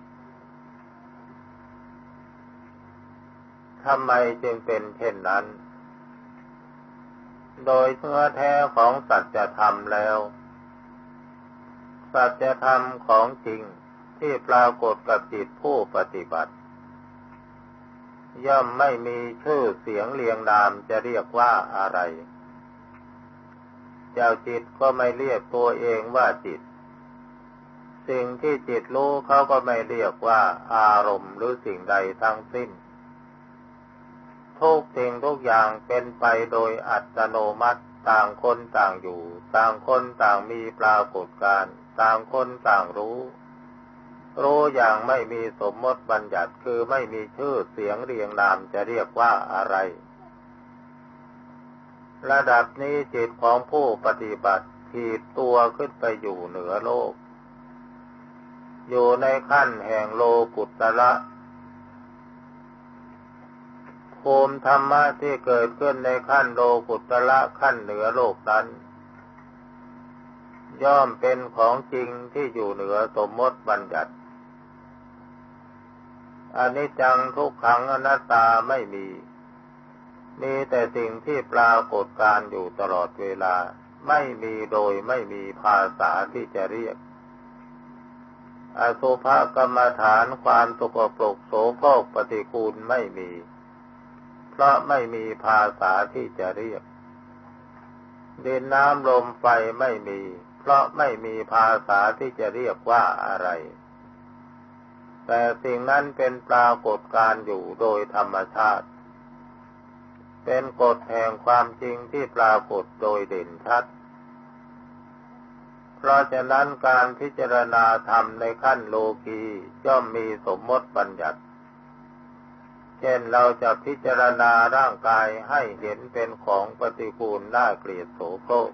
ทำไมจึงเป็นเช่นนั้น โดยเนื้อแท้ของสัจธรรมแล้ว สัจธรรมของจริงที่ปรากฏกับจิตผู้ปฏิบัติ ย่อมไม่มีชื่อเสียงเรียงนามจะเรียกว่าอะไร เจ้าจิตก็ไม่เรียกตัวเองว่าจิต สิ่งที่จิตรู้เขาก็ไม่เรียกว่าอารมณ์หรือสิ่งใดทั้งสิ้น ทุกสิ่งทุกอย่างเป็นไปโดยอัตโนมัติต่างคนต่างอยู่ ต่างคนต่างมีปรากฏการณ์ต่างคนต่างรู้ รู้อย่างไม่มีสมมติบัญญัติคือไม่มีชื่อเสียงเรียงนามจะเรียกว่าอะไร ระดับนี้จิตของผู้ปฏิบัติถีบตัวขึ้นไปอยู่เหนือโลก อยู่ในขั้นแห่งโลกุตระภูมิธรรมะที่เกิดขึ้นในขั้นโลกุตระขั้นเหนือโลกนั้น ย่อมเป็นของจริงที่อยู่เหนือสมมติบัญญัติอันิจจังทุกขังอนัตตาไม่มี มีแต่สิ่งที่ปรากฏการอยู่ตลอดเวลา ไม่มีโดยไม่มีภาษาที่จะเรียก อสุภกรรมฐานความตกปรกโสโครกปฏิคูลไม่มี เพราะไม่มีภาษาที่จะเรียกดินน้ำลมไฟไม่มี เพราะไม่มีภาษาที่จะเรียกว่าอะไร แต่สิ่งนั้นเป็นปรากฏการอยู่โดยธรรมชาติ เป็นกฎแห่งความจริงที่ปรากฏโดยเด่นชัด เพราะฉะนั้นการพิจารณาธรรมในขั้นโลกีย่อมมีสมมติบัญญัติเช่นเราจะพิจารณาร่างกายให้เห็นเป็นของปฏิกูลน่าเกลียดโสโครก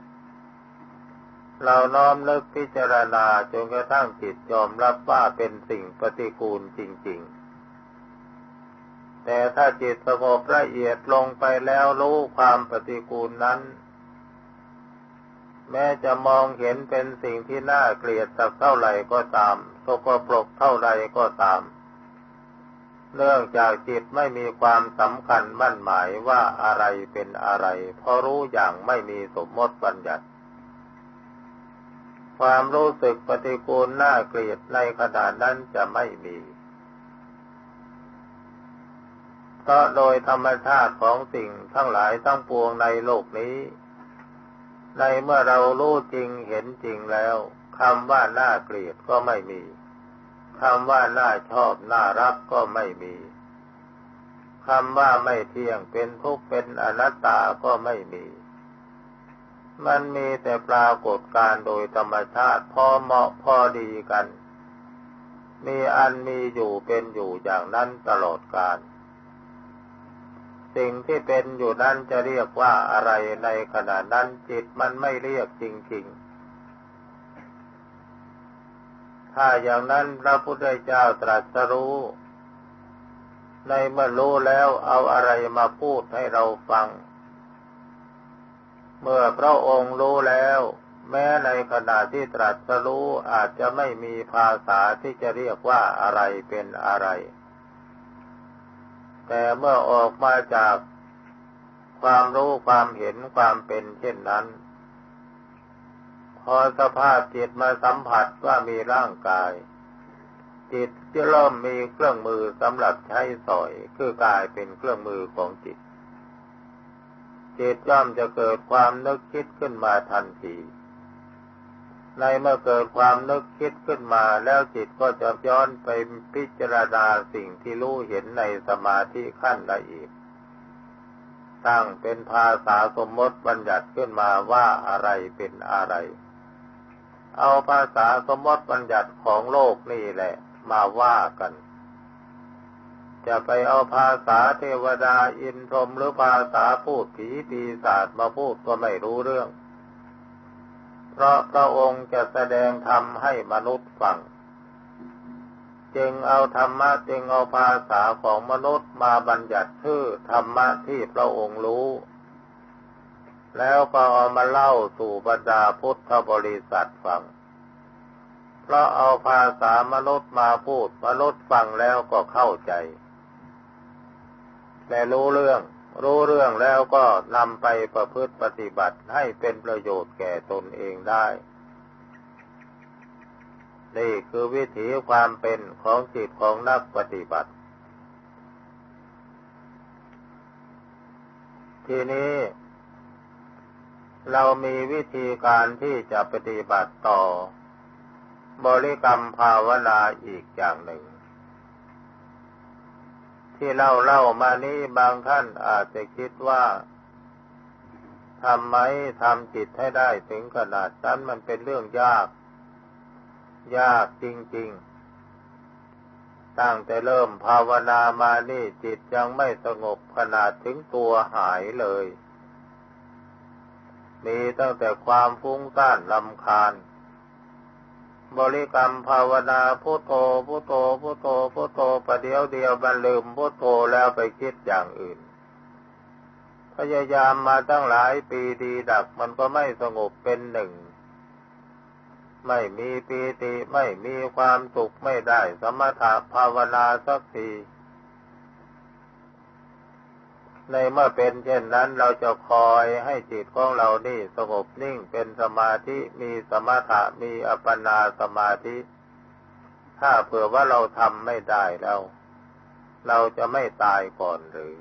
เราน้อมนึกพิจารณาจนกระทั่งจิตยอมรับว่าเป็นสิ่งปฏิกูลจริง ๆ แต่ถ้าจิตสงบละเอียดลงไปแล้วรู้ความปฏิกูลนั้น แม้จะมองเห็นเป็นสิ่งที่น่าเกลียดสักเท่าไหร่ก็ตามสกปรกเท่าไรก็ตาม เนื่องจากจิตไม่มีความสำคัญมั่นหมายว่าอะไรเป็นอะไร เพราะรู้อย่างไม่มีสมมติบัญญัติ ความรู้สึกปฏิกูลน่าเกลียดในขณะนั้นจะไม่มี เพราะโดยธรรมชาติของสิ่งทั้งหลายทั้งปวงในโลกนี้ ในเมื่อเรารู้จริงเห็นจริงแล้วคำว่าน่าเกลียดก็ไม่มีคำว่าน่าชอบน่ารักก็ไม่มีคำว่าไม่เที่ยงเป็นทุกข์เป็นอนัตตาก็ไม่มี มันมีแต่ปรากฏการโดยธรรมชาติพอเหมาะพอดีกัน มีอันมีอยู่เป็นอยู่อย่างนั้นตลอดกาลสิ่งที่เป็นอยู่นั้นจะเรียกว่าอะไรในขณะนั้นจิตมันไม่เรียกจริงๆ ถ้าอย่างนั้นพระพุทธเจ้าตรัสรู้ ในเมื่อรู้แล้วเอาอะไรมาพูดให้เราฟัง เมื่อพระองค์รู้แล้ว แม้ในขณะที่ตรัสรู้อาจจะไม่มีภาษาที่จะเรียกว่าอะไรเป็นอะไร แต่เมื่อออกมาจากความรู้ความเห็นความเป็นเช่นนั้น พอสภาพจิตมาสัมผัสว่ามีร่างกาย จิตจะเริ่มมีเครื่องมือสำหรับใช้สอยคือกายเป็นเครื่องมือของจิต จิตย่อมจะเกิดความนึกคิดขึ้นมาทันที ในเมื่อเกิดความนึกคิดขึ้นมาแล้วจิตก็จะย้อนไปพิจารณาสิ่งที่รู้เห็นในสมาธิขั้นละเอียดตั้งเป็นภาษาสมมติบัญญัติขึ้นมาว่าอะไรเป็นอะไร เอาภาษาสมมติบัญญัติของโลกนี่แหละมาว่ากัน จะไปเอาภาษาเทวดาอินทรมหรือภาษาพูดผีปีศาจมาพูดก็ไม่รู้เรื่อง เพราะพระองค์จะแสดงธรรมให้มนุษย์ฟัง จึงเอาธรรมะจึงเอาภาษาของมนุษย์มาบัญญัติชื่อธรรมะที่พระองค์รู้ แล้วก็เอามาเล่าสู่บรรดาพุทธบริษัทฟังเพราะเอาภาษามนุษย์มาพูดมนุษย์ฟังแล้วก็เข้าใจ และรู้เรื่อง รู้เรื่องแล้วก็นำไปประพฤติปฏิบัติให้เป็นประโยชน์แก่ตนเองได้ นี่คือวิถีความเป็นของจิตของนักปฏิบัติ ทีนี้เรามีวิธีการที่จะปฏิบัติต่อบริกรรมภาวนาอีกอย่างหนึ่ง ที่เล่าเล่ามานี้บางท่านอาจจะคิดว่าทำไหมทำจิตให้ได้ถึงขนาดนั้นมันเป็นเรื่องยาก ยากจริง ๆ ตั้งแต่เริ่มภาวนามานี่จิตยังไม่สงบขนาดถึงตัวหายเลย มีตั้งแต่ความฟุ้งซ่านลำคาญ บริกรรมภาวนาพุโทโธพุโทโธพุโทโธพุโทโธประเดียวเดียวบันลืมพุโทโธแล้วไปคิดอย่างอื่น พยายามมาตั้งหลายปีดีดักมันก็ไม่สงบเป็นหนึ่ง ไม่มีปีติไม่มีความสุขไม่ได้สมถะภาวนาสักที ในเมื่อเป็นเช่นนั้นเราจะคอยให้จิตของเรานี่สงบนิ่งเป็นสมาธิมีสมถะมีอัปปนาสมาธิ ถ้าเผื่อว่าเราทำไม่ได้แล้ว เราจะไม่ตายก่อนหรือ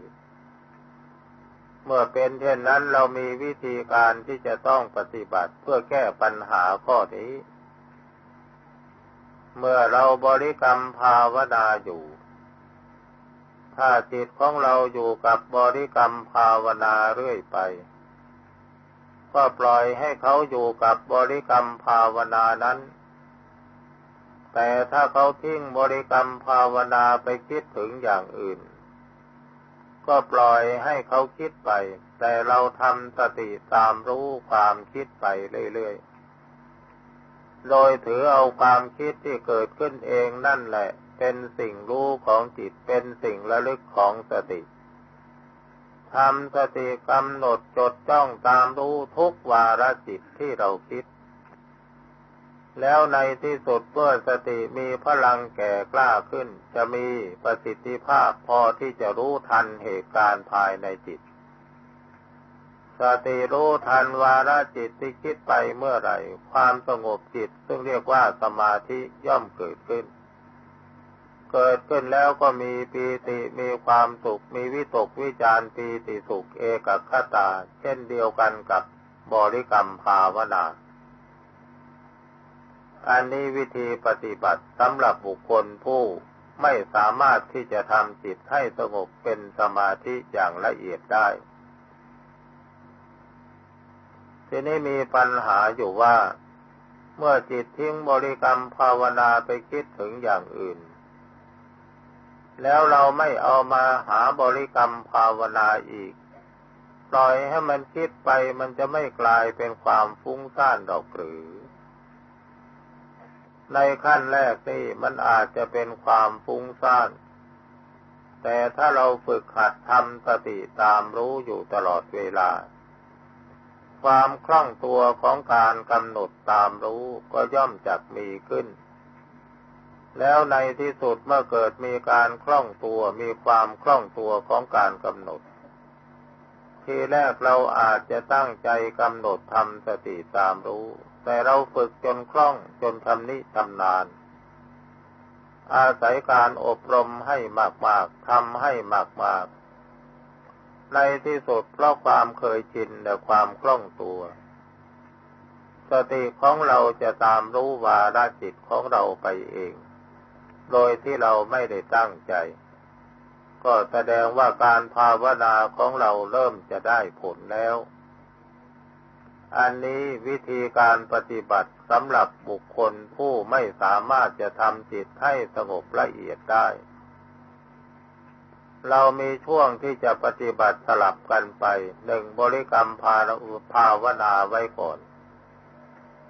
เมื่อเป็นเช่นนั้นเรามีวิธีการที่จะต้องปฏิบัติเพื่อแก้ปัญหาข้อนี้ เมื่อเราบริกรรมภาวนาอยู่ ถ้าจิตของเราอยู่กับบริกรรมภาวนาเรื่อยไป ก็ปล่อยให้เขาอยู่กับบริกรรมภาวนานั้น แต่ถ้าเขาทิ้งบริกรรมภาวนาไปคิดถึงอย่างอื่น ก็ปล่อยให้เขาคิดไป แต่เราทำสติตามรู้ความคิดไปเรื่อยๆ โดยถือเอาความคิดที่เกิดขึ้นเองนั่นแหละ เป็นสิ่งรู้ของจิต เป็นสิ่งระลึกของสติทำสติกำหนดจดจ้องตามรู้ทุกวาระจิตที่เราคิด แล้วในที่สุดเมื่อสติมีพลังแก่กล้าขึ้น จะมีประสิทธิภาพพอที่จะรู้ทันเหตุการณ์ภายในจิต สติรู้ทันวาระจิตที่คิดไปเมื่อไหร่ ความสงบจิตซึ่งเรียกว่าสมาธิย่อมเกิดขึ้น เกิดขึ้นแล้วก็มีปีติมีความสุข มีวิตกวิจารปีติสุขเอกคตา เช่นเดียวกันกับบริกรรมภาวนา อันนี้วิธีปฏิบัติสำหรับบุคคลผู้ไม่สามารถที่จะทำจิตให้สงบเป็นสมาธิอย่างละเอียดได้ ทีนี้มีปัญหาอยู่ว่า เมื่อจิตทิ้งบริกรรมภาวนาไปคิดถึงอย่างอื่น แล้วเราไม่เอามาหาบริกรรมภาวนาอีก ปล่อยให้มันคิดไปมันจะไม่กลายเป็นความฟุ้งซ่านดอกหรือ ในขั้นแรกนี่มันอาจจะเป็นความฟุ้งซ่าน แต่ถ้าเราฝึกหัดทำสติตามรู้อยู่ตลอดเวลา ความคล่องตัวของการกำหนดตามรู้ก็ย่อมจักมีขึ้น แล้วในที่สุดเมื่อเกิดมีการคล่องตัวมีความคล่องตัวของการกำหนด ทีแรกเราอาจจะตั้งใจกำหนดทำสติตามรู้ แต่เราฝึกจนคล่องจนทำนิทำนาน อาศัยการอบรมให้มากๆทำให้มากๆ ในที่สุดเพราะความเคยชินและความคล่องตัวสติของเราจะตามรู้วาระจิตของเราไปเอง โดยที่เราไม่ได้ตั้งใจ ก็แสดงว่าการภาวนาของเราเริ่มจะได้ผลแล้ว อันนี้วิธีการปฏิบัติสำหรับบุคคลผู้ไม่สามารถจะทำจิตให้สงบละเอียดได้ เรามีช่วงที่จะปฏิบัติสลับกันไปหนึ่งบริกรรมภาวนาไว้ก่อน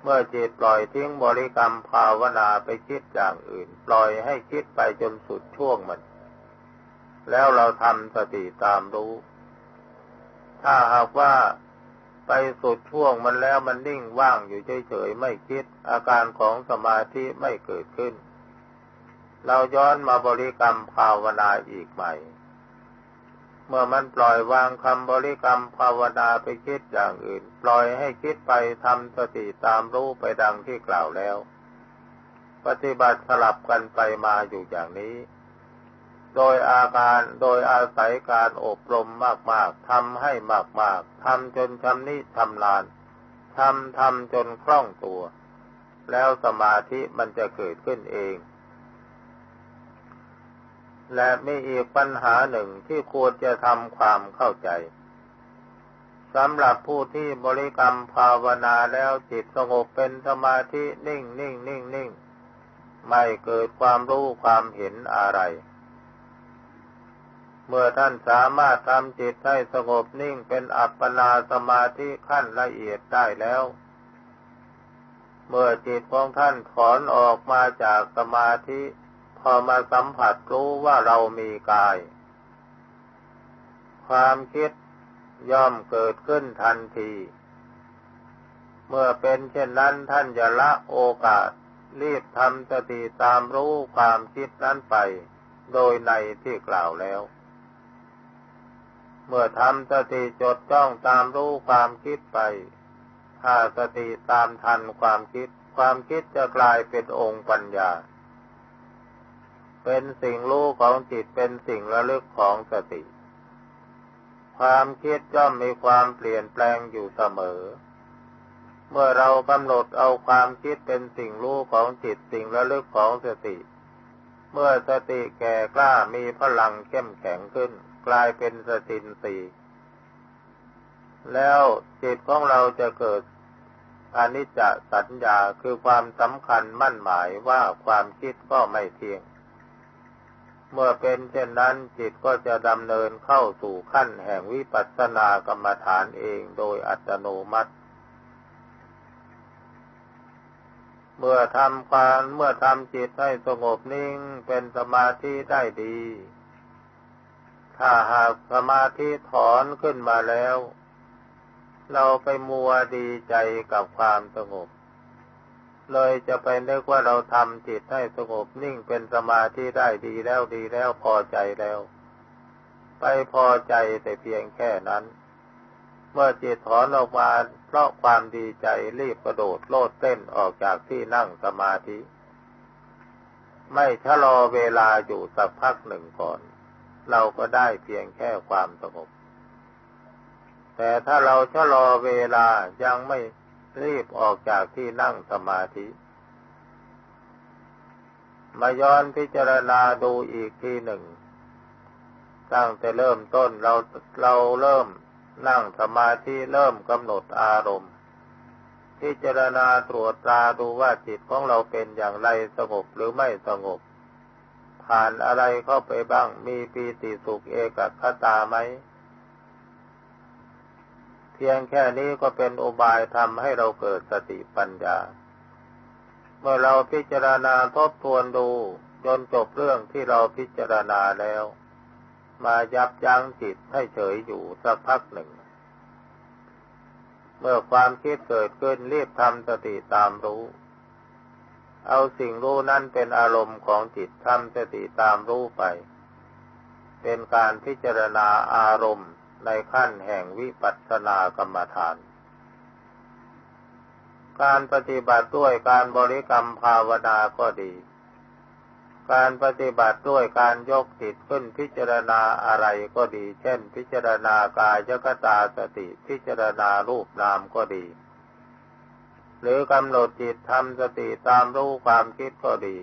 เมื่อจิตปล่อยทิ้งบริกรรมภาวนาไปคิดอย่างอื่น ปล่อยให้คิดไปจนสุดช่วงมัน แล้วเราทำสติตามรู้ ถ้าหากว่าไปสุดช่วงมันแล้วมันนิ่งว่างอยู่เฉยๆไม่คิด อาการของสมาธิไม่เกิดขึ้น เราย้อนมาบริกรรมภาวนาอีกใหม่ เมื่อมันปล่อยวางคำบริกรรมภาวนาไปคิดอย่างอื่น ปล่อยให้คิดไปทำสติตามรู้ไปดังที่กล่าวแล้ว ปฏิบัติสลับกันไปมาอยู่อย่างนี้ โดยอาการโดยอาศัยการอบรมมากๆทำให้มากๆทำจนชำนิชำนาญทำทำจนคล่องตัว แล้วสมาธิมันจะเกิดขึ้นเอง และมีอีกปัญหาหนึ่งที่ควรจะทำความเข้าใจสำหรับผู้ที่บริกรรมภาวนาแล้วจิตสงบเป็นสมาธินิ่งนิ่งนิ่งนิ่งไม่เกิดความรู้ความเห็นอะไร เมื่อท่านสามารถทำจิตให้สงบนิ่งเป็นอัปปนาสมาธิขั้นละเอียดได้แล้ว เมื่อจิตของท่านถอนออกมาจากสมาธิ อมาสัมผัสรู้ว่าเรามีกาย ความคิดย่อมเกิดขึ้นทันที เมื่อเป็นเช่นนั้นท่านจะละโอกาส รีบทำสติตามรู้ความคิดนั้นไป โดยในที่กล่าวแล้ว เมื่อทำสติจดจ้องตามรู้ความคิดไป ถ้าสติตามทันความคิด ความคิดจะกลายเป็นองค์ปัญญา เป็นสิ่งรู้ของจิตเป็นสิ่งระลึกของสติ ความคิดย่อมมีความเปลี่ยนแปลงอยู่เสมอ เมื่อเรากำหนดเอาความคิดเป็นสิ่งรู้ของจิตสิ่งระลึกของสติ เมื่อสติแก่กล้ามีพลังเข้มแข็งขึ้น กลายเป็นสตินสีแล้วจิตของเราจะเกิดอนิจจสัญญาคือความสำคัญมั่นหมายว่าความคิดก็ไม่เที่ยง เมื่อเป็นเช่นนั้นจิตก็จะดำเนินเข้าสู่ขั้นแห่งวิปัสสนากรรมฐานเองโดยอัตโนมัติ เมื่อทำความเมื่อทำจิตให้สงบนิ่งเป็นสมาธิได้ดี ถ้าหากสมาธิถอนขึ้นมาแล้ว เราไปมัวดีใจกับความสงบ เลยจะไปนึกว่าเราทำจิตให้สงบนิ่งเป็นสมาธิได้ดีแล้วดีแล้วพอใจแล้ว ไปพอใจแต่เพียงแค่นั้น เมื่อจิตถอนออกมาเพราะความดีใจรีบกระโดดโลดเต้นออกจากที่นั่งสมาธิ ไม่ชะลอเวลาอยู่สักพักหนึ่งก่อน เราก็ได้เพียงแค่ความสงบแต่ถ้าเราชะลอเวลายังไม่ รีบออกจากที่นั่งสมาธิ มาย้อนพิจารณาดูอีกทีหนึ่ง ตั้งแต่เริ่มต้นเราเราเริ่มนั่งสมาธิเริ่มกำหนดอารมณ์ พิจารณาตรวจตราดูว่าจิตของเราเป็นอย่างไรสงบหรือไม่สงบ ผ่านอะไรเข้าไปบ้างมีปีติสุขเอกคตาไหม เพียงแค่นี้ก็เป็นอุบายทำให้เราเกิดสติปัญญา เมื่อเราพิจารณาทบทวนดูจนจบเรื่องที่เราพิจารณาแล้ว มายับยั้งจิตให้เฉยอยู่สักพักหนึ่ง เมื่อความคิดเกิดขึ้นรีบทำสติตามรู้ เอาสิ่งรู้นั้นเป็นอารมณ์ของจิตทำสติตามรู้ไป เป็นการพิจารณาอารมณ์ ในขั้นแห่งวิปัสสนากรรมฐาน การปฏิบัติด้วยการบริกรรมภาวนาก็ดี การปฏิบัติด้วยการยกจิตขึ้นพิจารณาอะไรก็ดี เช่น พิจารณากายกตาสติพิจารณารูปนามก็ดี หรือกำหนดจิตทำสติตามรู้ความคิดก็ดี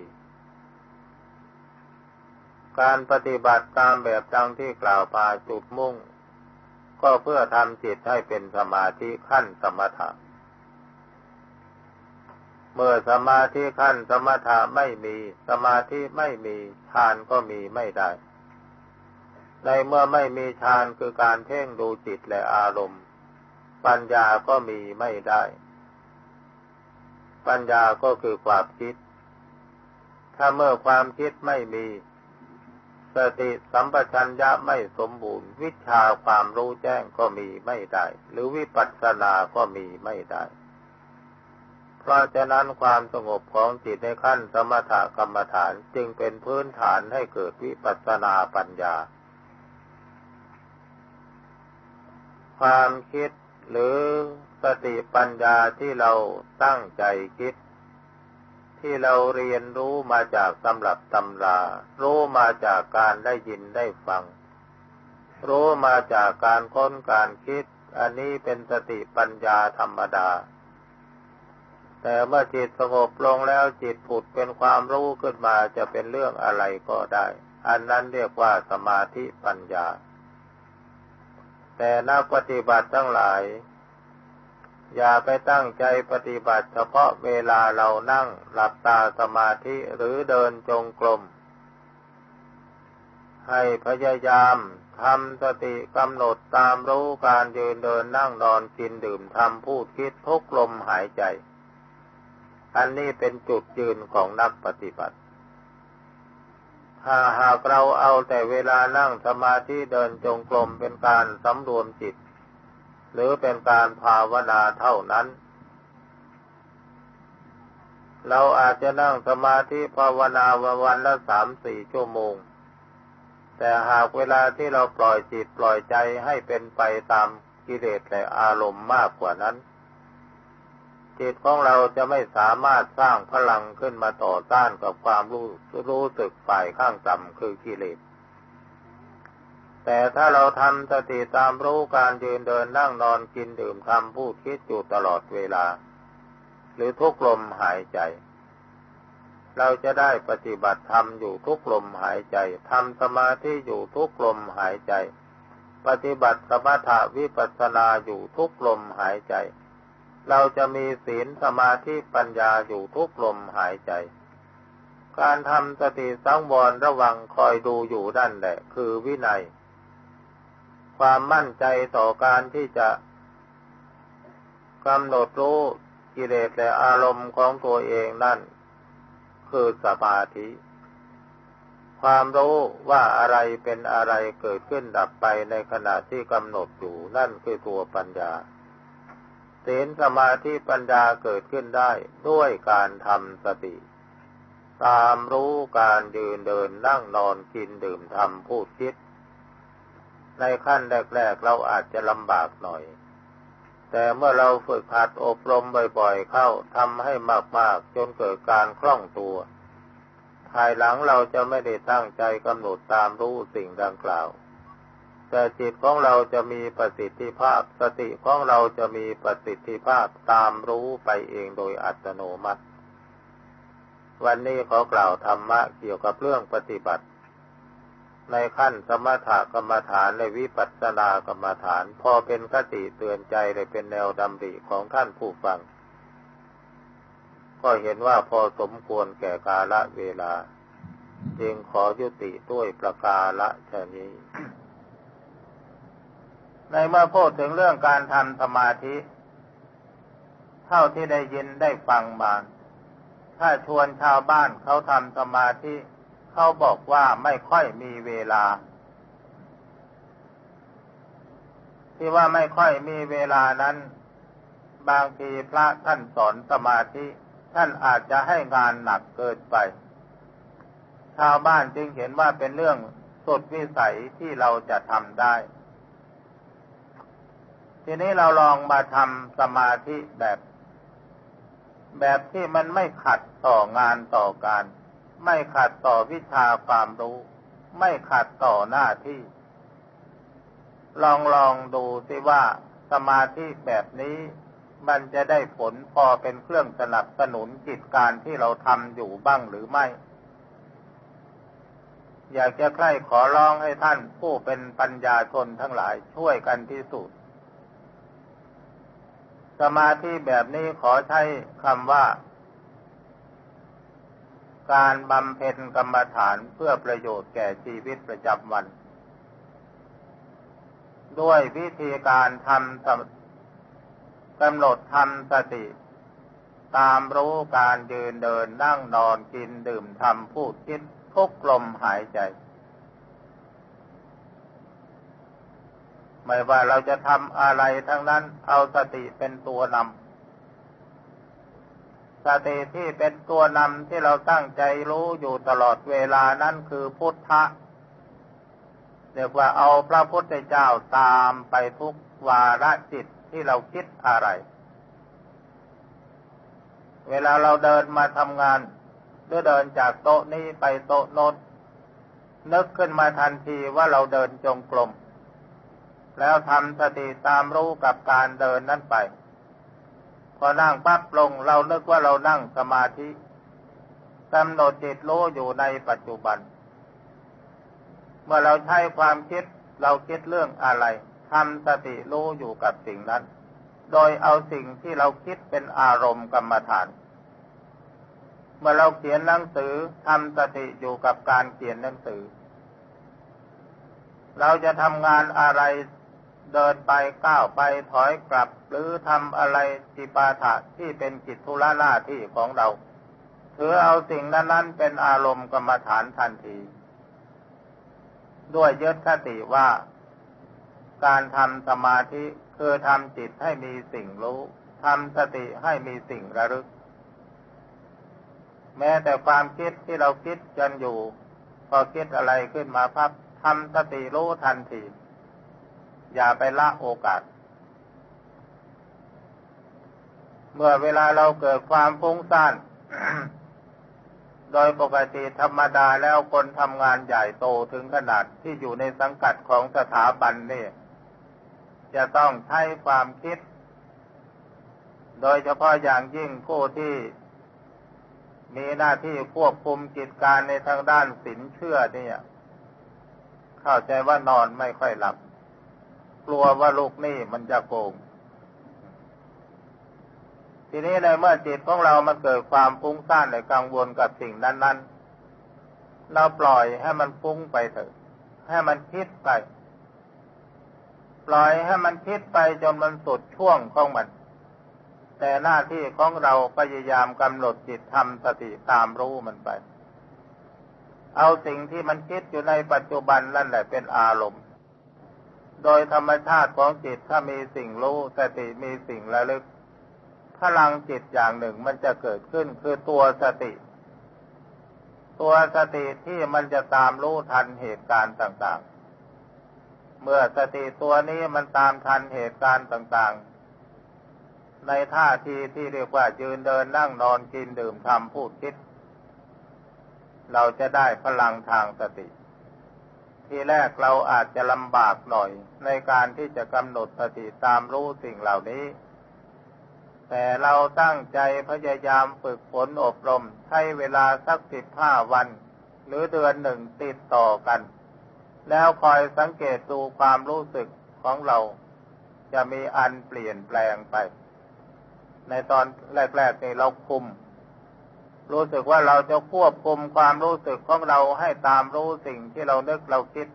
การปฏิบัติตามแบบดังที่กล่าวมาจุดมุ่ง ก็เพื่อทำจิตให้เป็นสมาธิขั้นสมถะ เมื่อสมาธิขั้นสมถะไม่มี สมาธิไม่มีฌานก็มีไม่ได้ ในเมื่อไม่มีฌานคือการเพ่งดูจิตและอารมณ์ ปัญญาก็มีไม่ได้ ปัญญาก็คือความคิด ถ้าเมื่อความคิดไม่มี สติสัมปชัญญะไม่สมบูรณ์ วิชาความรู้แจ้งก็มีไม่ได้ หรือวิปัสสนาก็มีไม่ได้ เพราะฉะนั้นความสงบของจิตในขั้นสมถกรรมฐานจึงเป็นพื้นฐานให้เกิดวิปัสสนาปัญญา ความคิดหรือสติปัญญาที่เราตั้งใจคิด ที่เราเรียนรู้มาจากตำรับตำรา รู้มาจากการได้ยินได้ฟัง รู้มาจากการค้นการคิด อันนี้เป็นสติปัญญาธรรมดา แต่เมื่อจิตสงบลงแล้วจิตผุดเป็นความรู้ขึ้นมาจะเป็นเรื่องอะไรก็ได้ อันนั้นเรียกว่าสมาธิปัญญา แต่นักปฏิบัติทั้งหลาย อย่าไปตั้งใจปฏิบัติเฉพาะเวลาเรานั่งหลับตาสมาธิหรือเดินจงกรม ให้พยายามทำสติกำหนดตามรู้การยืนเดินนั่งนอนกินดื่มทำพูดคิดทุกลมหายใจ อันนี้เป็นจุดยืนของนักปฏิบัติ ถ้าหากเราเอาแต่เวลานั่งสมาธิเดินจงกรมเป็นการสำรวมจิต หรือเป็นการภาวนาเท่านั้น เราอาจจะนั่งสมาธิภาวนาวันละสามสี่ชั่วโมง แต่หากเวลาที่เราปล่อยจิตปล่อยใจให้เป็นไปตามกิเลสและอารมณ์มากกว่านั้น จิตของเราจะไม่สามารถสร้างพลังขึ้นมาต่อต้านกับความรู้รู้สึกฝ่ายข้างต่ำคือกิเลส แต่ถ้าเราทำสติตามรู้การยืนเดินนั่งนอนกินดื่มทำพูดคิดอยู่ตลอดเวลา หรือทุกลมหายใจ เราจะได้ปฏิบัติธรรมอยู่ทุกลมหายใจทำสมาธิอยู่ทุกลมหายใจ ปฏิบัติสมถะวิปัสสนาอยู่ทุกลมหายใจ เราจะมีศีลสมาธิปัญญาอยู่ทุกลมหายใจการทำสติสังวรระวังคอยดูอยู่ด้านแหละ คือวินัย ความมั่นใจต่อการที่จะกำหนดรู้กิเลสและอารมณ์ของตัวเองนั่น คือสมาธิ ความรู้ว่าอะไรเป็นอะไรเกิดขึ้นดับไปในขณะที่กำหนดอยู่นั่นคือตัวปัญญาศีลสมาธิปัญญาเกิดขึ้นได้ด้วยการทำสติ ตามรู้การยืนเดินนั่งนอนกินดื่มทำพูดคิด ในขั้นแรกๆเราอาจจะลำบากหน่อย แต่เมื่อเราฝึกหัดอบรมบ่อยๆ เข้าทำให้มากๆ จนเกิดการคล่องตัว ภายหลังเราจะไม่ได้ตั้งใจกำหนดตามรู้สิ่งดังกล่าว แต่จิตของเราจะมีประสิทธิภาพ สติของเราจะมีประสิทธิภาพตามรู้ไปเองโดยอัตโนมัติ วันนี้ขอกล่าวธรรมะเกี่ยวกับเรื่องปฏิบัติ ในขั้นสมถกรรมฐานในวิปัสสนากรรมฐาน พอเป็นคติเตือนใจเลยเป็นแนวดำริของท่านผู้ฟัง ก็เห็นว่าพอสมควรแก่กาละเวลา จึงขอยุติด้วยประกาละชนี้ ในเมื่อพูดถึงเรื่องการทำสมาธิ เท่าที่ได้ยินได้ฟังมา ถ้าชวนชาวบ้านเขาทำสมาธิ เขาบอกว่าไม่ค่อยมีเวลา ที่ว่าไม่ค่อยมีเวลานั้น บางทีพระท่านสอนสมาธิ ท่านอาจจะให้งานหนักเกินไป ชาวบ้านจึงเห็นว่าเป็นเรื่องสุดวิสัยที่เราจะทำได้ ทีนี้เราลองมาทำสมาธิแบบ แบบที่มันไม่ขัดต่องานต่อการ ไม่ขัดต่อวิชาความรู้ ไม่ขัดต่อหน้าที่ ลองลองดูสิว่าสมาธิแบบนี้มันจะได้ผลพอเป็นเครื่องสนับสนุนกิจการที่เราทำอยู่บ้างหรือไม่ อยากจะใคร่ขอร้องให้ท่านผู้เป็นปัญญาชนทั้งหลายช่วยกันที่สุด สมาธิแบบนี้ขอใช้คำว่า การบำเพ็ญกรรมฐานเพื่อประโยชน์แก่ชีวิตประจำวัน ด้วยวิธีการทำกำหนดทำสติ ตามรู้การยืนเดินนั่งนอนกินดื่มทำพูดคิดทุกลมหายใจ ไม่ว่าเราจะทำอะไรทั้งนั้นเอาสติเป็นตัวนำ สติที่เป็นตัวนำที่เราตั้งใจรู้อยู่ตลอดเวลานั้นคือพุทธะเรียกว่าเอาพระพุทธเจ้าตามไปทุกวาระจิตที่เราคิดอะไร เวลาเราเดินมาทำงานหรือเดินจากโต๊ะนี้ไปโต๊ะโน้นนึกขึ้นมาทันทีว่าเราเดินจงกรมแล้วทำสติตามรู้กับการเดินนั้นไป อนั่งปั๊บลงเรานึกว่าเรานั่งสมาธิกำหนดจิตรู้อยู่ในปัจจุบัน เมื่อเราใช้ความคิดเราคิดเรื่องอะไรทำสติรู้อยู่กับสิ่งนั้น โดยเอาสิ่งที่เราคิดเป็นอารมณ์กรรมฐาน เมื่อเราเขียนหนังสือทำสติอยู่กับการเขียนหนังสือ เราจะทำงานอะไร เดินไปก้าวไปถอยกลับ หรือทำอะไรจิปาถะที่เป็นกิจธุระหน้าที่ของเราถือเอาสิ่งนั้นๆเป็นอารมณ์กรรมฐานทันที ด้วยยึดคติว่า การทำสมาธิคือทำจิตให้มีสิ่งรู้ทำสติให้มีสิ่งระลึก แม้แต่ความคิดที่เราคิดกันอยู่ พอคิดอะไรขึ้นมาพับทำสติรู้ทันที อย่าไปละโอกาส เมื่อเวลาเราเกิดความฟุ้งซ่านโดยปกติธรรมดาแล้วคนทำงานใหญ่โตถึงขนาดที่อยู่ในสังกัดของสถาบันนี่จะต้องใช้ความคิด โดยเฉพาะอย่างยิ่งผู้ที่มีหน้าที่ควบคุมกิจการในทางด้านสินเชื่อเนี่ย เข้าใจว่านอนไม่ค่อยหลับ กลัวว่าลูกหนี้มันจะโกง ทีนี้ในเมื่อจิตของเรามันเกิดความฟุ้งซ่านในกังวลกับสิ่งนั้น ๆ เราปล่อยให้มันฟุ้งไปเถอะ ให้มันคิดไป ปล่อยให้มันคิดไปจนมันสุดช่วงของมัน แต่หน้าที่ของเราพยายามกำหนดจิตทำสติตามรู้มันไป เอาสิ่งที่มันคิดอยู่ในปัจจุบันนั่นแหละเป็นอารมณ์ โดยธรรมชาติของจิตถ้ามีสิ่งรู้สติมีสิ่งระลึก พลังจิตอย่างหนึ่งมันจะเกิดขึ้นคือตัวสติ ตัวสติที่มันจะตามรู้ทันเหตุการณ์ต่าง ๆ เมื่อสติตัวนี้มันตามทันเหตุการณ์ต่าง ๆ ในท่าทีที่เรียกว่ายืนเดินนั่งนอนกินดื่มทำพูดคิด เราจะได้พลังทางสติ ทีแรกเราอาจจะลำบากหน่อยในการที่จะกำหนดสติตามรู้สิ่งเหล่านี้ แต่เราตั้งใจพยายามฝึกฝนอบรมใช้เวลาสักสิบห้าวัน หรือเดือนหนึ่งติดต่อกัน แล้วคอยสังเกตดูความรู้สึกของเรา จะมีอันเปลี่ยนแปลงไป ในตอนแรกๆนี่เราคุม รู้สึกว่าเราจะควบคุมความรู้สึกของเราให้ตามรู้สิ่งที่เรานึกเราคิด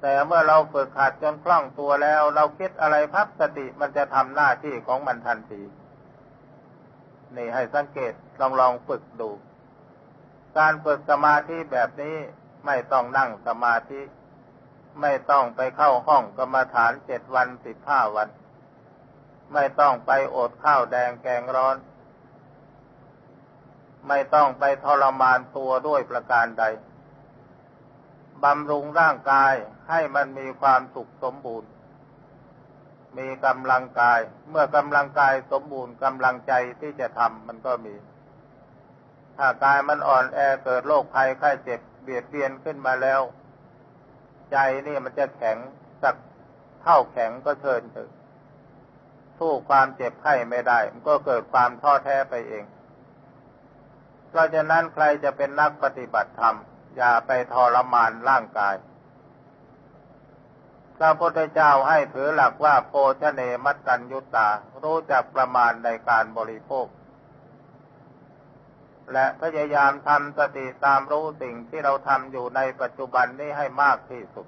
แต่เมื่อเราฝึกหัดจนคล่องตัวแล้ว เราคิดอะไรพับสติมันจะทำหน้าที่ของมันทันทีนี่ให้สังเกตลองลองฝึกดู การฝึกสมาธิแบบนี้ไม่ต้องนั่งสมาธิ ไม่ต้องไปเข้าห้องกรรมฐานเจ็ดวันสิบห้าวัน ไม่ต้องไปอดข้าวแดงแกงร้อน ไม่ต้องไปทรมานตัวด้วยประการใด บำรุงร่างกายให้มันมีความสุขสมบูรณ์ มีกำลังกาย เมื่อกำลังกายสมบูรณ์กำลังใจที่จะทำมันก็มี ถ้ากายมันอ่อนแอเกิดโรคภัยไข้เจ็บเบียดเบียนขึ้นมาแล้ว ใจนี่มันจะแข็งสักเท่าแข็งก็เชิญเถอะสู้ความเจ็บไข้ไม่ได้ มันก็เกิดความท้อแท้ไปเอง เพราะฉะนั้นใครจะเป็นนักปฏิบัติธรรม อย่าไปทรมานร่างกาย พระพุทธเจ้าให้ถือหลักว่าโภชเนมัตตัญยุตตา รู้จักประมาณในการบริโภค และพยายามทำสติตามรู้สิ่งที่เราทำอยู่ในปัจจุบันนี้ให้มากที่สุด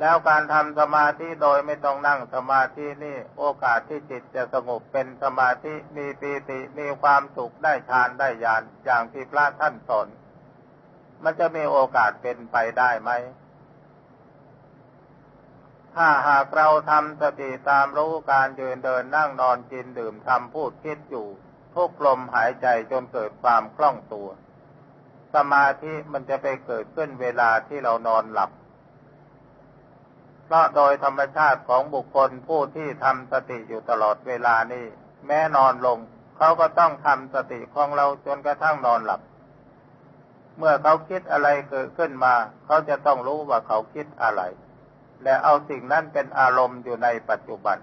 แล้วการทำสมาธิโดยไม่ต้องนั่งสมาธินี่โอกาสที่จิตจะสงบเป็นสมาธิมีปีติมีความสุขได้ฌานได้ญาณอย่างที่พระท่านสอนมันจะมีโอกาสเป็นไปได้ไหม ถ้าหากเราทำสติตามรู้การยืนเดินนั่งนอนกินดื่มทำพูดคิดอยู่ ทุกลมหายใจจนเกิดความคล่องตัว สมาธิมันจะไปเกิดขึ้นเวลาที่เรานอนหลับ เพราะโดยธรรมชาติของบุคคลผู้ที่ทำสติอยู่ตลอดเวลานี้ แม้นอนลง เขาก็ต้องทำสติของเราจนกระทั่งนอนหลับ เมื่อเขาคิดอะไรเกิดขึ้นมา เขาจะต้องรู้ว่าเขาคิดอะไร และเอาสิ่งนั้นเป็นอารมณ์อยู่ในปัจจุบัน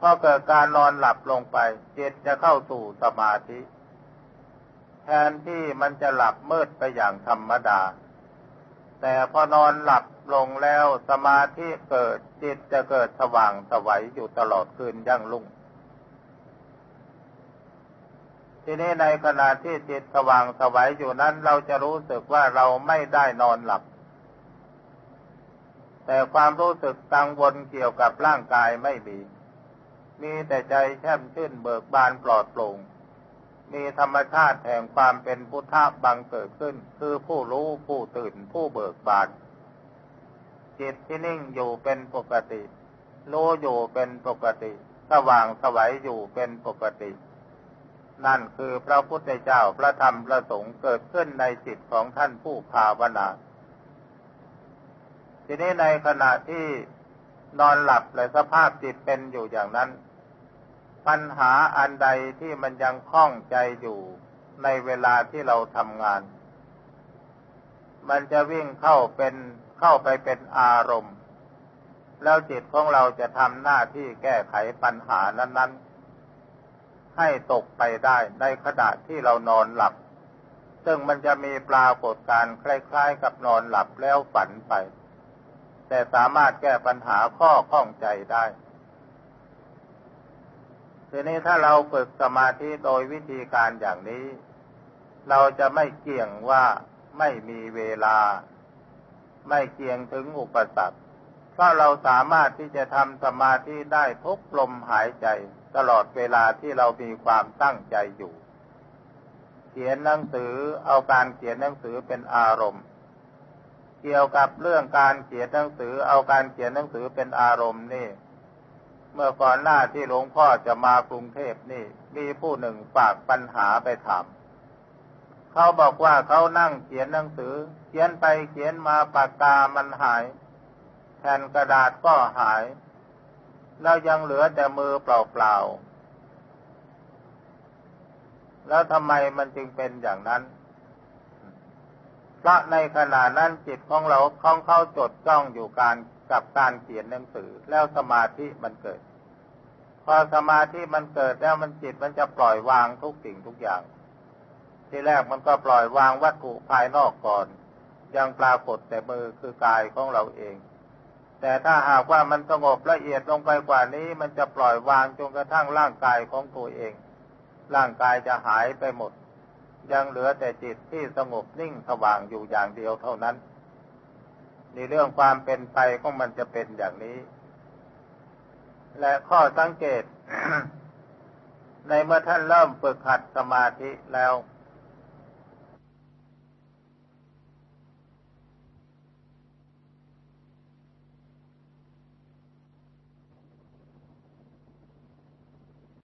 พอเกิดการนอนหลับลงไปจิตจะเข้าสู่สมาธิ แทนที่มันจะหลับมืดไปอย่างธรรมดา แต่พอนอนหลับลงแล้วสมาธิเกิดจิตจะเกิดสว่างสวัยอยู่ตลอดคืนยั่งลุ่ง ทีนี้ในขณะที่จิตสว่างสวัยอยู่นั้น เราจะรู้สึกว่าเราไม่ได้นอนหลับ แต่ความรู้สึกกังวลเกี่ยวกับร่างกายไม่มี มีแต่ใจแช่มชื่นเบิกบานปลอดโปร่ง มีธรรมชาติแห่งความเป็นพุทธะบังเกิดขึ้น คือผู้รู้ผู้ตื่นผู้เบิกบานจิตที่นิ่งอยู่เป็นปกติรู้อยู่เป็นปกติ สว่างสวัยอยู่เป็นปกติ นั่นคือพระพุทธเจ้าพระธรรมพระสงฆ์เกิดขึ้นในจิตของท่านผู้ภาวนาทีนี้ในขณะที่นอนหลับและสภาพจิตเป็นอยู่อย่างนั้น ปัญหาอันใดที่มันยังคล้องใจอยู่ในเวลาที่เราทำงาน มันจะวิ่งเข้าเป็นเข้าไปเป็นอารมณ์ แล้วจิตของเราจะทำหน้าที่แก้ไขปัญหานั้นๆ ให้ตกไปได้ในขณะที่เรานอนหลับ ซึ่งมันจะมีปรากฏการคล้ายๆ กับนอนหลับแล้วฝันไป แต่สามารถแก้ปัญหาข้อข้องใจได้ ทีนี้ถ้าเราฝึกสมาธิโดยวิธีการอย่างนี้ เราจะไม่เกี่ยงว่าไม่มีเวลา ไม่เกี่ยงถึงอุปสรรคเพราะเราสามารถที่จะทำสมาธิได้ทุกลมหายใจ ตลอดเวลาที่เรามีความตั้งใจอยู่ เขียนหนังสือเอาการเขียนหนังสือเป็นอารมณ์ เกี่ยวกับเรื่องการเขียนหนังสือเอาการเขียนหนังสือเป็นอารมณ์นี่ เมื่อก่อนหน้าที่หลวงพ่อจะมากรุงเทพนี่ มีผู้หนึ่งฝากปัญหาไปถามเขาบอกว่าเขานั่งเขียนหนังสือ เขียนไปเขียนมาปากกามันหาย แผ่นกระดาษก็หาย แล้วยังเหลือแต่มือเปล่าๆแล้วทำไมมันจึงเป็นอย่างนั้นพระในขณะนั้นจิตของเราคล้องเข้าจดจ้องอยู่การ กับการเขียนหนังสือ แล้วสมาธิมันเกิด พอสมาธิมันเกิดแล้วมันจิตมันจะปล่อยวางทุกสิ่งทุกอย่าง ทีแรกมันก็ปล่อยวางวัตถุภายนอกก่อน ยังปรากฏแต่มือคือกายของเราเอง แต่ถ้าหากว่ามันสงบละเอียดลงไปกว่านี้ มันจะปล่อยวางจนกระทั่งร่างกายของตัวเอง ร่างกายจะหายไปหมด ยังเหลือแต่จิตที่สงบนิ่งสว่างอยู่อย่างเดียวเท่านั้น ในเรื่องความเป็นไปของมันจะเป็นอย่างนี้ และข้อสังเกต ในเมื่อท่านเริ่มฝึกหัดสมาธิแล้ว